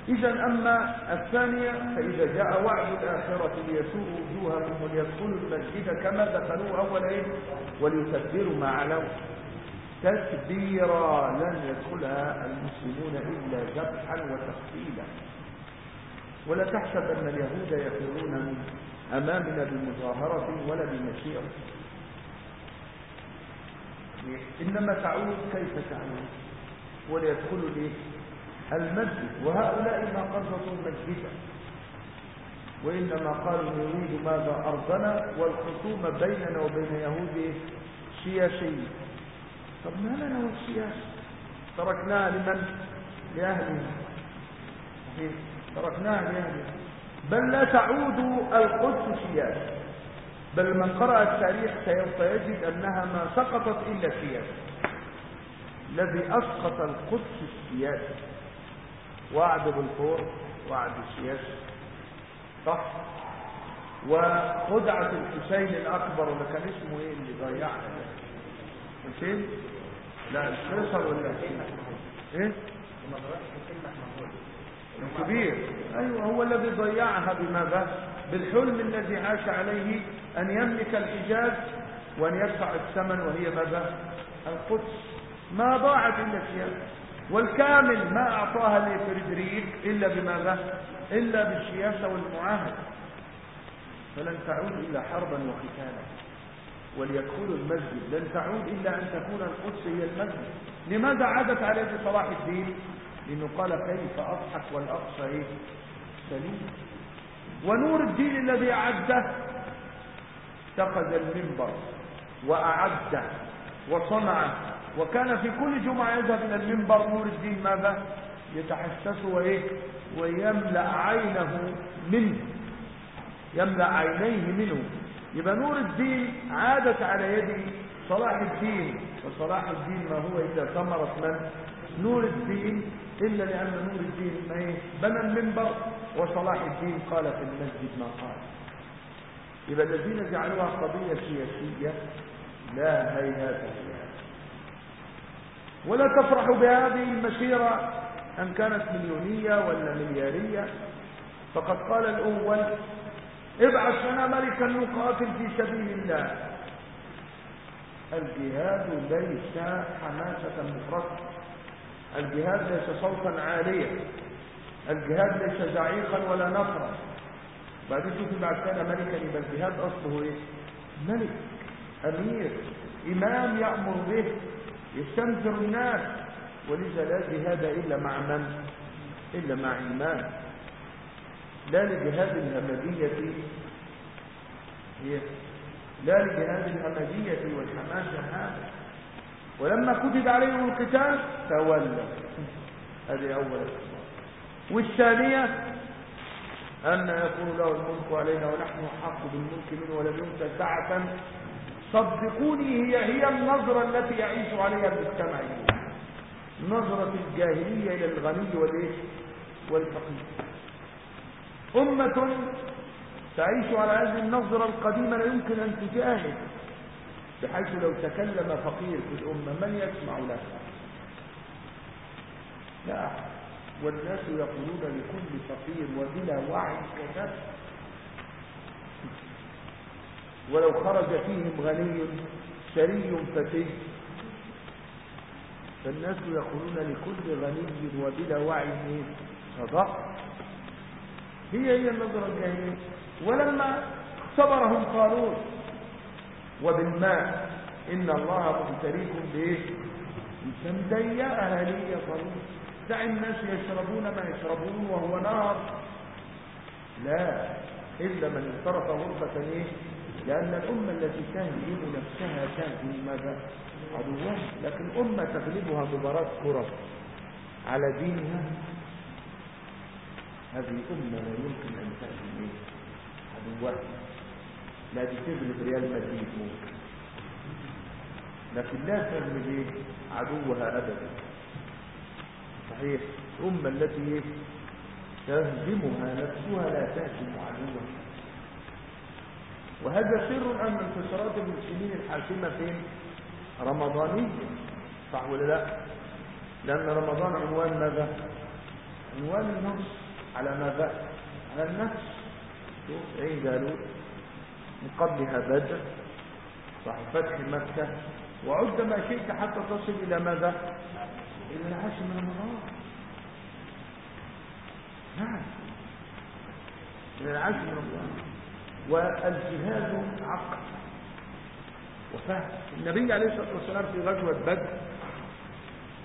إذا أما الثانية فإذا جاء وعد الآخرة ليسوء وجوهكم وليدخلوا المسجد كما دخلوا أول إيه وليتبروا ما علوا. تتبيرا لن يدخلها المسلمون إلا ذبحا وتقتيلا ولا تحسب أن اليهود يفرون أمامنا بمظاهرة ولا بمشيئة. إنما تعود كيف تعود؟ وليدخلوا ليه؟ المسجد وهؤلاء ما قصدوا المسجد. وإنما قالوا نريد ماذا أرضنا والخصومة بيننا وبين يهود سياسية طب ما لنا والسياسة تركناها لمن؟ لأهلها تركناها يعني بل لا تعود القدس سياسة بل من قرأ التاريخ سوف يجد أنها ما سقطت إلا سياسة الذي أسقط القدس السياسة وعد بالفور وعد السياسة صح؟ وخدعة الحسين الأكبر ولا كان اسمه إيه اللي ضيعها حسين؟ لا الفيصل ولا إيه؟ الكبير. أيوة هو الذي ضيعها بماذا بالحلم الذي عاش عليه أن يملك الحجاز وأن يدفع الثمن وهي ماذا القدس ما ضاعت إلا فيها والكامل ما أعطاها لفريدريك إلا بماذا؟ إلا بالسياسة والمعاهدة. فلن تعود إلا حربا وقتالا. وليدخلوا المسجد لن تعود إلا أن تكون القدس هي المسجد. لماذا عادت على يد صلاح الدين؟ لأنه قال كيف أضحك والأقصى إيه؟ سليم. ونور الدين الذي أعده اتخذ المنبر وأعده وصنعه. وكان في كل جمعة يذهب إلى المنبر نور الدين ماذا؟ يتحسس وإيه؟ ويملأ عينه منه. يملأ عينيه منه. يبقى نور الدين عادت على يد صلاح الدين. وصلاح الدين ما هو إلا ثمرة من؟ نور الدين. إلا لأن نور الدين ما إيه؟ بنى المنبر. وصلاح الدين قال في المسجد ما قال. يبقى الذين جعلوها قضية سياسية لا هيهات فيها. ولا تفرح بهذه المسيرة أن كانت مليونية ولا مليارية. فقد قال الأول ابعث لنا ملكا نقاتل في سبيل الله. الجهاد ليس حماسة مفرطة. الجهاد ليس صوتا عاليا. الجهاد ليس زعيقا ولا نصرا بعدين شوف بعد كان ملكا يبقى الجهاد أصله إيه؟ ملك أمير إمام يأمر به. يستنفر الناس. ولذا لا جهاد إلا مع من؟ إلا مع امام لا لجهاد الهمجية. هي لا لجهاد الهمجية والحماسة هذا. ولما كتب عليهم القتال تولوا هذه أول والثانية أن يكون له الملك علينا ونحن أحق بالملك منه ولم يؤت سعة صدقوني هي هي النظرة التي يعيش عليها المجتمع نظرة الجاهلية إلى الغني والإيش؟ والفقير. أمة تعيش على هذه النظرة القديمة لا يمكن أن تجاهد بحيث لو تكلم فقير في الأمة من يسمع له لا والناس يقولون لكل فقير وبلا وعي كذب ولو خرج فيهم غني شري فتي فالناس يقولون لكل غني وبلا وعي صدق. هي هي النظرة الجاهلية. ولما صبرهم قالون وبالماء إن الله مبتليكم بإيه فمضيقها لي يا دع الناس يشربون ما يشربون وهو نار. لا إلا من افترق غرفة إيه لأن الأمة التي تهزم نفسها تهزم ماذا؟ عدوها لكن أمة تغلبها مباراة كرة على دينها. هذه أمة لا يمكن أن تهزم عدوها لا تغلب ريال مدريد. ممكن لكن لا تغلب عدوها ابدا. صحيح. الامه التي تهزمها نفسها لا تهزم عدوها. وهذا سر ان انتصارات المسلمين الحاسمه فين؟ رمضانية. صح ولا لا؟ لأن رمضان عنوان ماذا؟ عنوان النص. على ماذا؟ على النفس. شوف إيه قالوا؟ من قبلها بدر صح فتح مكة. وعد ما شئت حتى تصل إلى ماذا؟ إلى العاشر من رمضان. نعم. إلى العاشر من رمضان. والجهاد عقل وفهم. النبي عليه الصلاة والسلام في غزوة بدر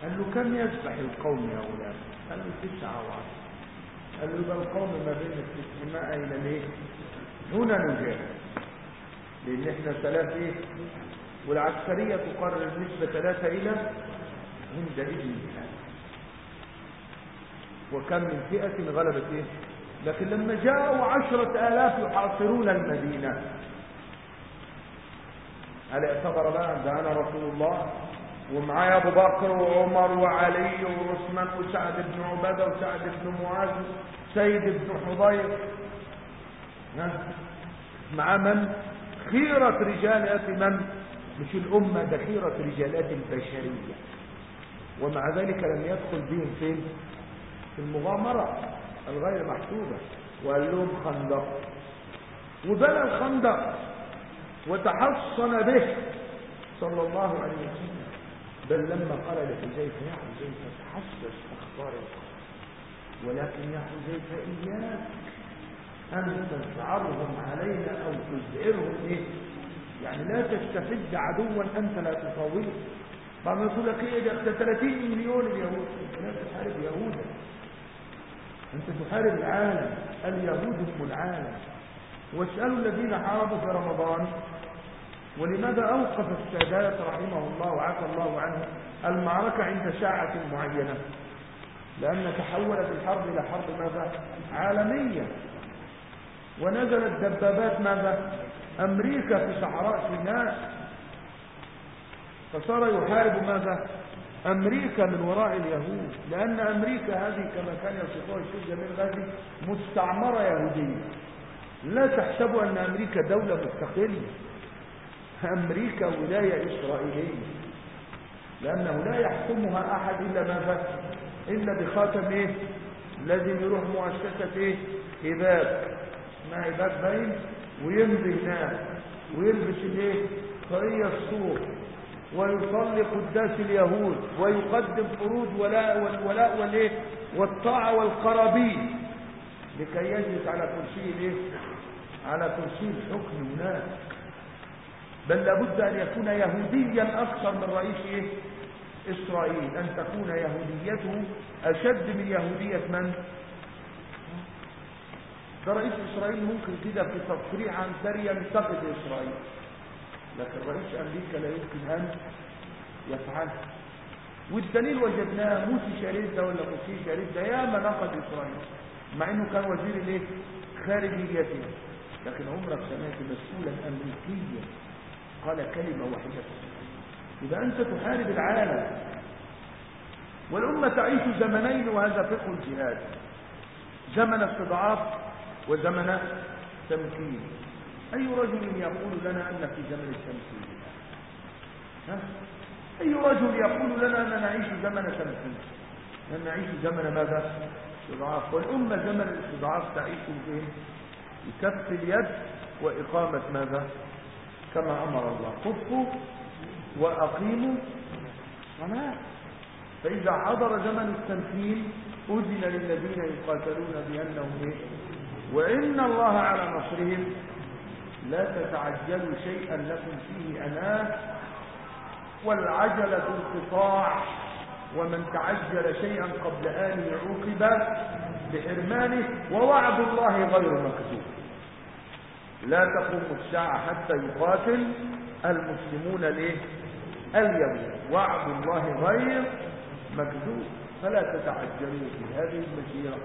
قال له كم يسبح القوم يا غلام؟ قال له تسعة وعشر قال له القوم ما بين التسعمائة إلى ليه؟ هنا نجاهد لأن إحنا ثلاثة إيه؟ والعسكرية تقرر النسبة ثلاثة إلى عند إذن الله. وكم من فئة غلبت إيه؟ لكن لما جاءوا عشرة آلاف يحاصرون المدينة. هل اعتبر بقى ده أنا رسول الله؟ ومعايا أبو بكر وعمر وعلي وعثمان وسعد بن عبادة وسعد بن معاذ سيد بن حضير. مع من؟ خيرة رجالات من؟ مش الأمة ده خيرة رجالات البشرية. ومع ذلك لم يدخل بهم فين؟ في المغامرة. الغير محسوبة. وقال لهم خندق. وبنى الخندق وتحصن به صلى الله عليه وسلم. بل لما قال لحذيفة يا حذيفة تحسس أخبار ولكن يا حذيفة إياك أن تزعرهم علينا أو تزعرهم إيه؟ يعني لا تستفد عدوا أنت لا تصاوله بعض يقول لك إيه؟ ده 30 مليون اليهود. لا تحارب يهودا أنت تحارب العالم اليهود هم العالم. واسألوا الذين حاربوا في رمضان ولماذا أوقف السادات رحمه الله وعفى الله عنه المعركة عند ساعة معينة؟ لأن تحولت الحرب إلى حرب ماذا؟ عالمية. ونزلت دبابات ماذا؟ أمريكا في صحراء سيناء. فصار يحارب ماذا؟ أمريكا من وراء اليهود لأن أمريكا هذه كما كان يصفها الشيخ جميل غازي مستعمرة يهودية. لا تحسبوا أن أمريكا دولة مستقلة. أمريكا ولاية إسرائيلية. لأنه لا يحكمها أحد إلا ماذا إلا بخاتم إيه؟ لازم يروح مؤسسة إيه؟ هباب اسمها هباب باين؟ ويمضي هناك ويلبس الايه طرية الصور. ويصلي قداس اليهود ويقدم فروض ولاء والولاء والايه والطاعة والقرابين. لكي يجلس على كرسي الايه على كرسي الحكم هناك بل لابد أن يكون يهوديا أكثر من رئيس إيه؟ إسرائيل. أن تكون يهوديته أشد من يهودية من؟ ده رئيس إسرائيل ممكن كده في تصريح عن سرية ينتقد اسرائيل لكن رئيس أمريكا لا يمكن أن يفعل. والدليل وجدناه موسي شريف ده ولا موسي شريف ده ياما نقد إسرائيل. مع إنه كان وزير الايه خارجيته لكن عمرك سمعت مسؤولا امريكيا. قال كلمة واحدة. إذا أنت تحارب العالم والأمة تعيش زمنين وهذا فقه الجهاد. زمن استضعاف وزمن تمكين. أي رجل يقول لنا أن في زمن التمكين ها؟ أي رجل يقول لنا أن نعيش زمن تمكين أن نعيش زمن ماذا؟ استضعاف والأمة زمن الاستضعاف تعيش فيه بكف اليد وإقامة ماذا؟ كما أمر الله. خفوا وأقيموا صلاة فإذا حضر زمن التمكين أذن للذين يقاتلون بأنهم إيه؟ وإن الله على نصرهم. لا تتعجلوا شيئا لكم فيه أناه والعجلة انقطاع ومن تعجل شيئا قبل آن عوقب بحرمانه ووعد الله غير مكذوب. لا تقوم الساعة حتى يقاتل المسلمون ليه؟ اليوم. وعد الله غير مكذوب. فلا تتعجلوا في هذه المسيرة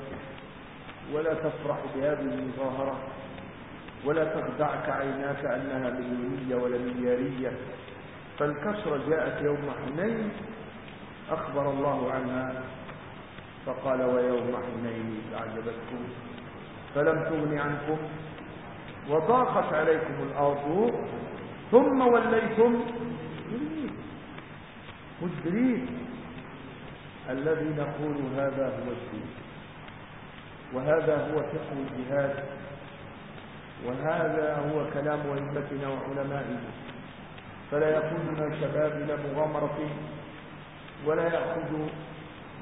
ولا تفرح بهذه المظاهرة. ولا تخدعك عيناك أنها مليونية ولا مليارية فالكسرة جاءت يوم حنين أخبر الله عنها فقال ويوم حنين أعجبتكم فلم تغن عنكم وضاقت عليكم الأرض ثم وليتم مدبرين الذي نقول هذا هو الدين وهذا هو فقه الجهاد. وهذا هو كلام أئمتنا وعلمائنا. فلا يأخذنا شباب إلى مغامرة ولا يأخذ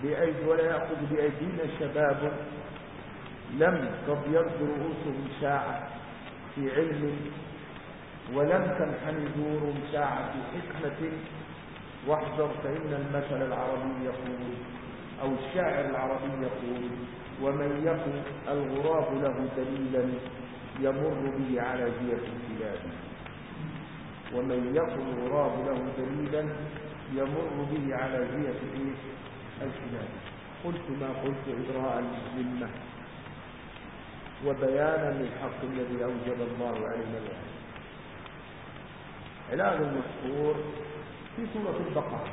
بأيدي ولا يأخذ بأيدينا شباب لم تبيض رؤوسهم ساعة في علم ولم تنحني دورهم ساعة في حكمة. واحذر فإن المثل العربي يقول أو الشاعر العربي يقول ومن يكن الغراب له دليلا يمر به على جية البلاد ومن يكن الغراب له دليلا يمر به على جية البلاد قلت ما قلت إجراء للذمة وبيانا للحق الذي أوجب الله علينا الوحي. علاج المذكور في سورة البقرة.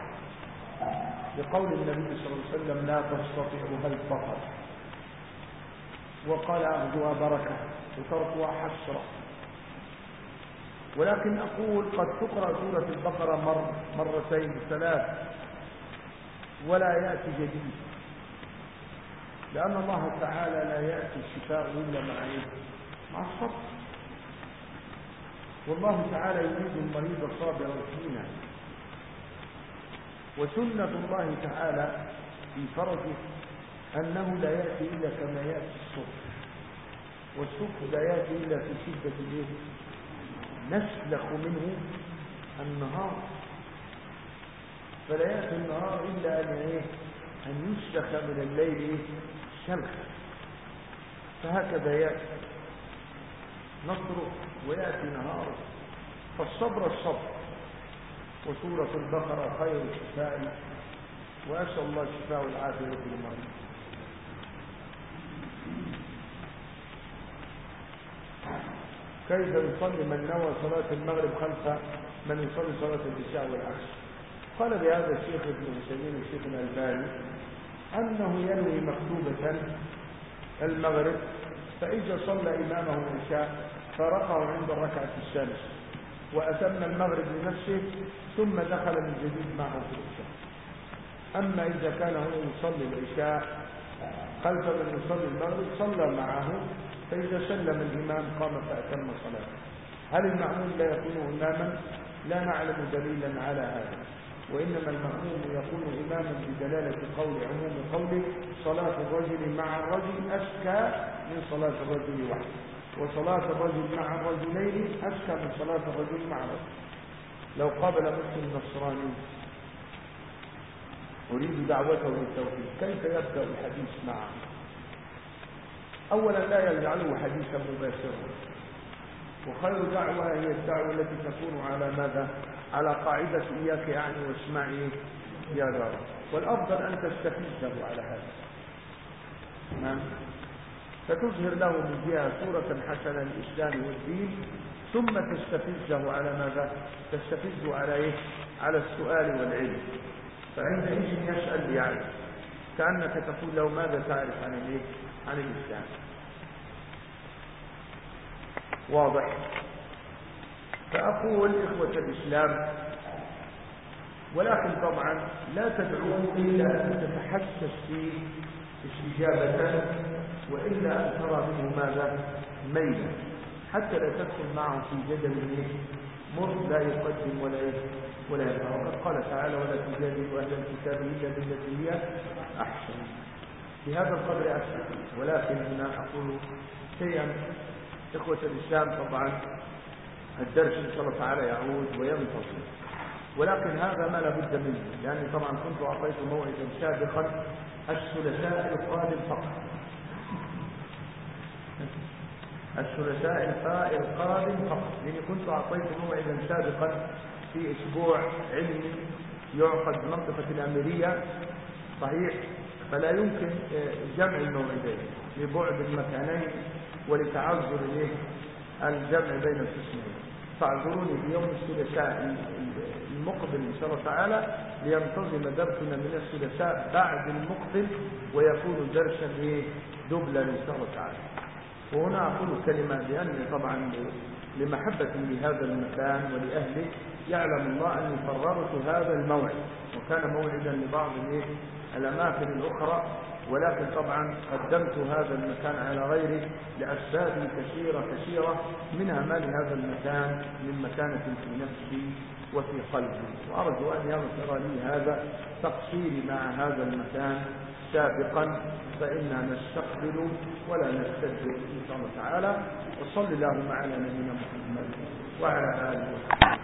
بقول النبي صلى الله عليه وسلم لا تستطيعها البقر وقال أخذها بركة. وتركها حسرة ولكن أقول قد تقرأ سورة البقرة مر مرتين ثلاث ولا يأتي جديد. لأن الله تعالى لا يأتي الشفاء إلا مع مع الصبر. والله تعالى يريد المريض صابرا فينا وسنة الله تعالى في فرجه أنه لا يأتي إلا كما يأتي الصبح. والصبح لا يأتي إلا في شدة الليل نسلخ منه النهار. فلا يأتي النهار إلا أن إيه؟ أن يسلخ من الليل شمس فهكذا يأتي. نصره ويأتي نهاره فالصبر الصبر. وسورة البقرة خير الشفاء. وأسأل الله الشفاء والعافية للمريض كيف يصلي من نوى صلاة المغرب خلف من يصلي صلاة العشاء والعصر قال بهذا الشيخ ابن مسلمين الشيخ الألباني أنه ينوي مكتوبة المغرب فإذا صلى إمامه العشاء فرقه عند الركعة الثالثة وأتم المغرب لنفسه ثم دخل من جديد معه في العشاء. أما إذا كان هو يصلي العشاء خلف من يصلي المغرب صلى معه فإذا سلم الإمام قام فأتم صلاته هل المأمون لا يكون إماما؟ لا نعلم دليلا على هذا. وإنما المأموم يكون إماما بدلالة قول عموم قوله صلاة الرجل مع الرجل أشكى من صلاة الرجل وحده. وصلاة الرجل مع الرجلين أشكى من صلاة الرجل مع الرجل. لو قابل مسلم نصراني أريد دعوته للتوحيد كيف يبدأ الحديث معه؟ أولا لا يجعله حديثا مباشرا. وخير دعوة هي الدعوة التي تكون على ماذا؟ على قاعدة إياك يعني واسمعي يا دار والأفضل أن تستفيده على هذا. نعم. فتظهر له من جهة صورة حسنة للإسلام والدين ثم تستفزه على ماذا؟ تستفزه على إيه؟ على السؤال والعلم. فعندئذ يسأل يعني كأنك تقول له ماذا تعرف عن الإيه؟ عن الإسلام. واضح. فأقول إخوة الإسلام ولكن طبعا لا تدعو إلا أن تتحسس فيه استجابة وإلا أن ترى منه ماذا؟ ميلا. حتى لا تدخل معه في جدل مر لا يقدم ولا ولا وقد قال تعالى ولا تجادلوا أهل الكتاب إلا بالتي هي أحسن. في هذا القدر أكثر ولكن هنا أقول شيئا إخوة الإسلام طبعا الدرس إن شاء الله تعالى يعود وينتصر ولكن هذا ما لابد منه لأني طبعا كنت أعطيت موعدا سابقا الثلاثاء القادم فقط. الثلاثاء القادم فقط لأني كنت أعطيت موعدا سابقا في أسبوع علمي يعقد بمنطقة الأميرية صحيح؟ فلا يمكن آه، جمع الموعدين لبعد المكانين ولتعذر الجمع بين القسمين. فاعذروني في يوم الثلاثاء المقبل إن شاء الله تعالى لينتظم درسنا من الثلاثاء بعد المقبل ويكون درسا إيه؟ دبلا إن شاء الله تعالى. وهنا أقول كلمة لاني طبعا لمحبة لهذا المكان ولأهله يعلم الله اني قررت هذا الموعد وكان موعدا لبعض الأماكن الأخرى ولكن طبعا قدمت هذا المكان على غيره لأسباب كثيرة كثيرة منها مال هذا المكان من مكانة في نفسي وفي قلبي. وأرجو أن يغفر لي هذا تقصيري مع هذا المكان سابقا فإنا نستقبل ولا نستدبر إن شاء الله تعالى. وصل اللهم على نبينا محمد وعلى آله وصحبه.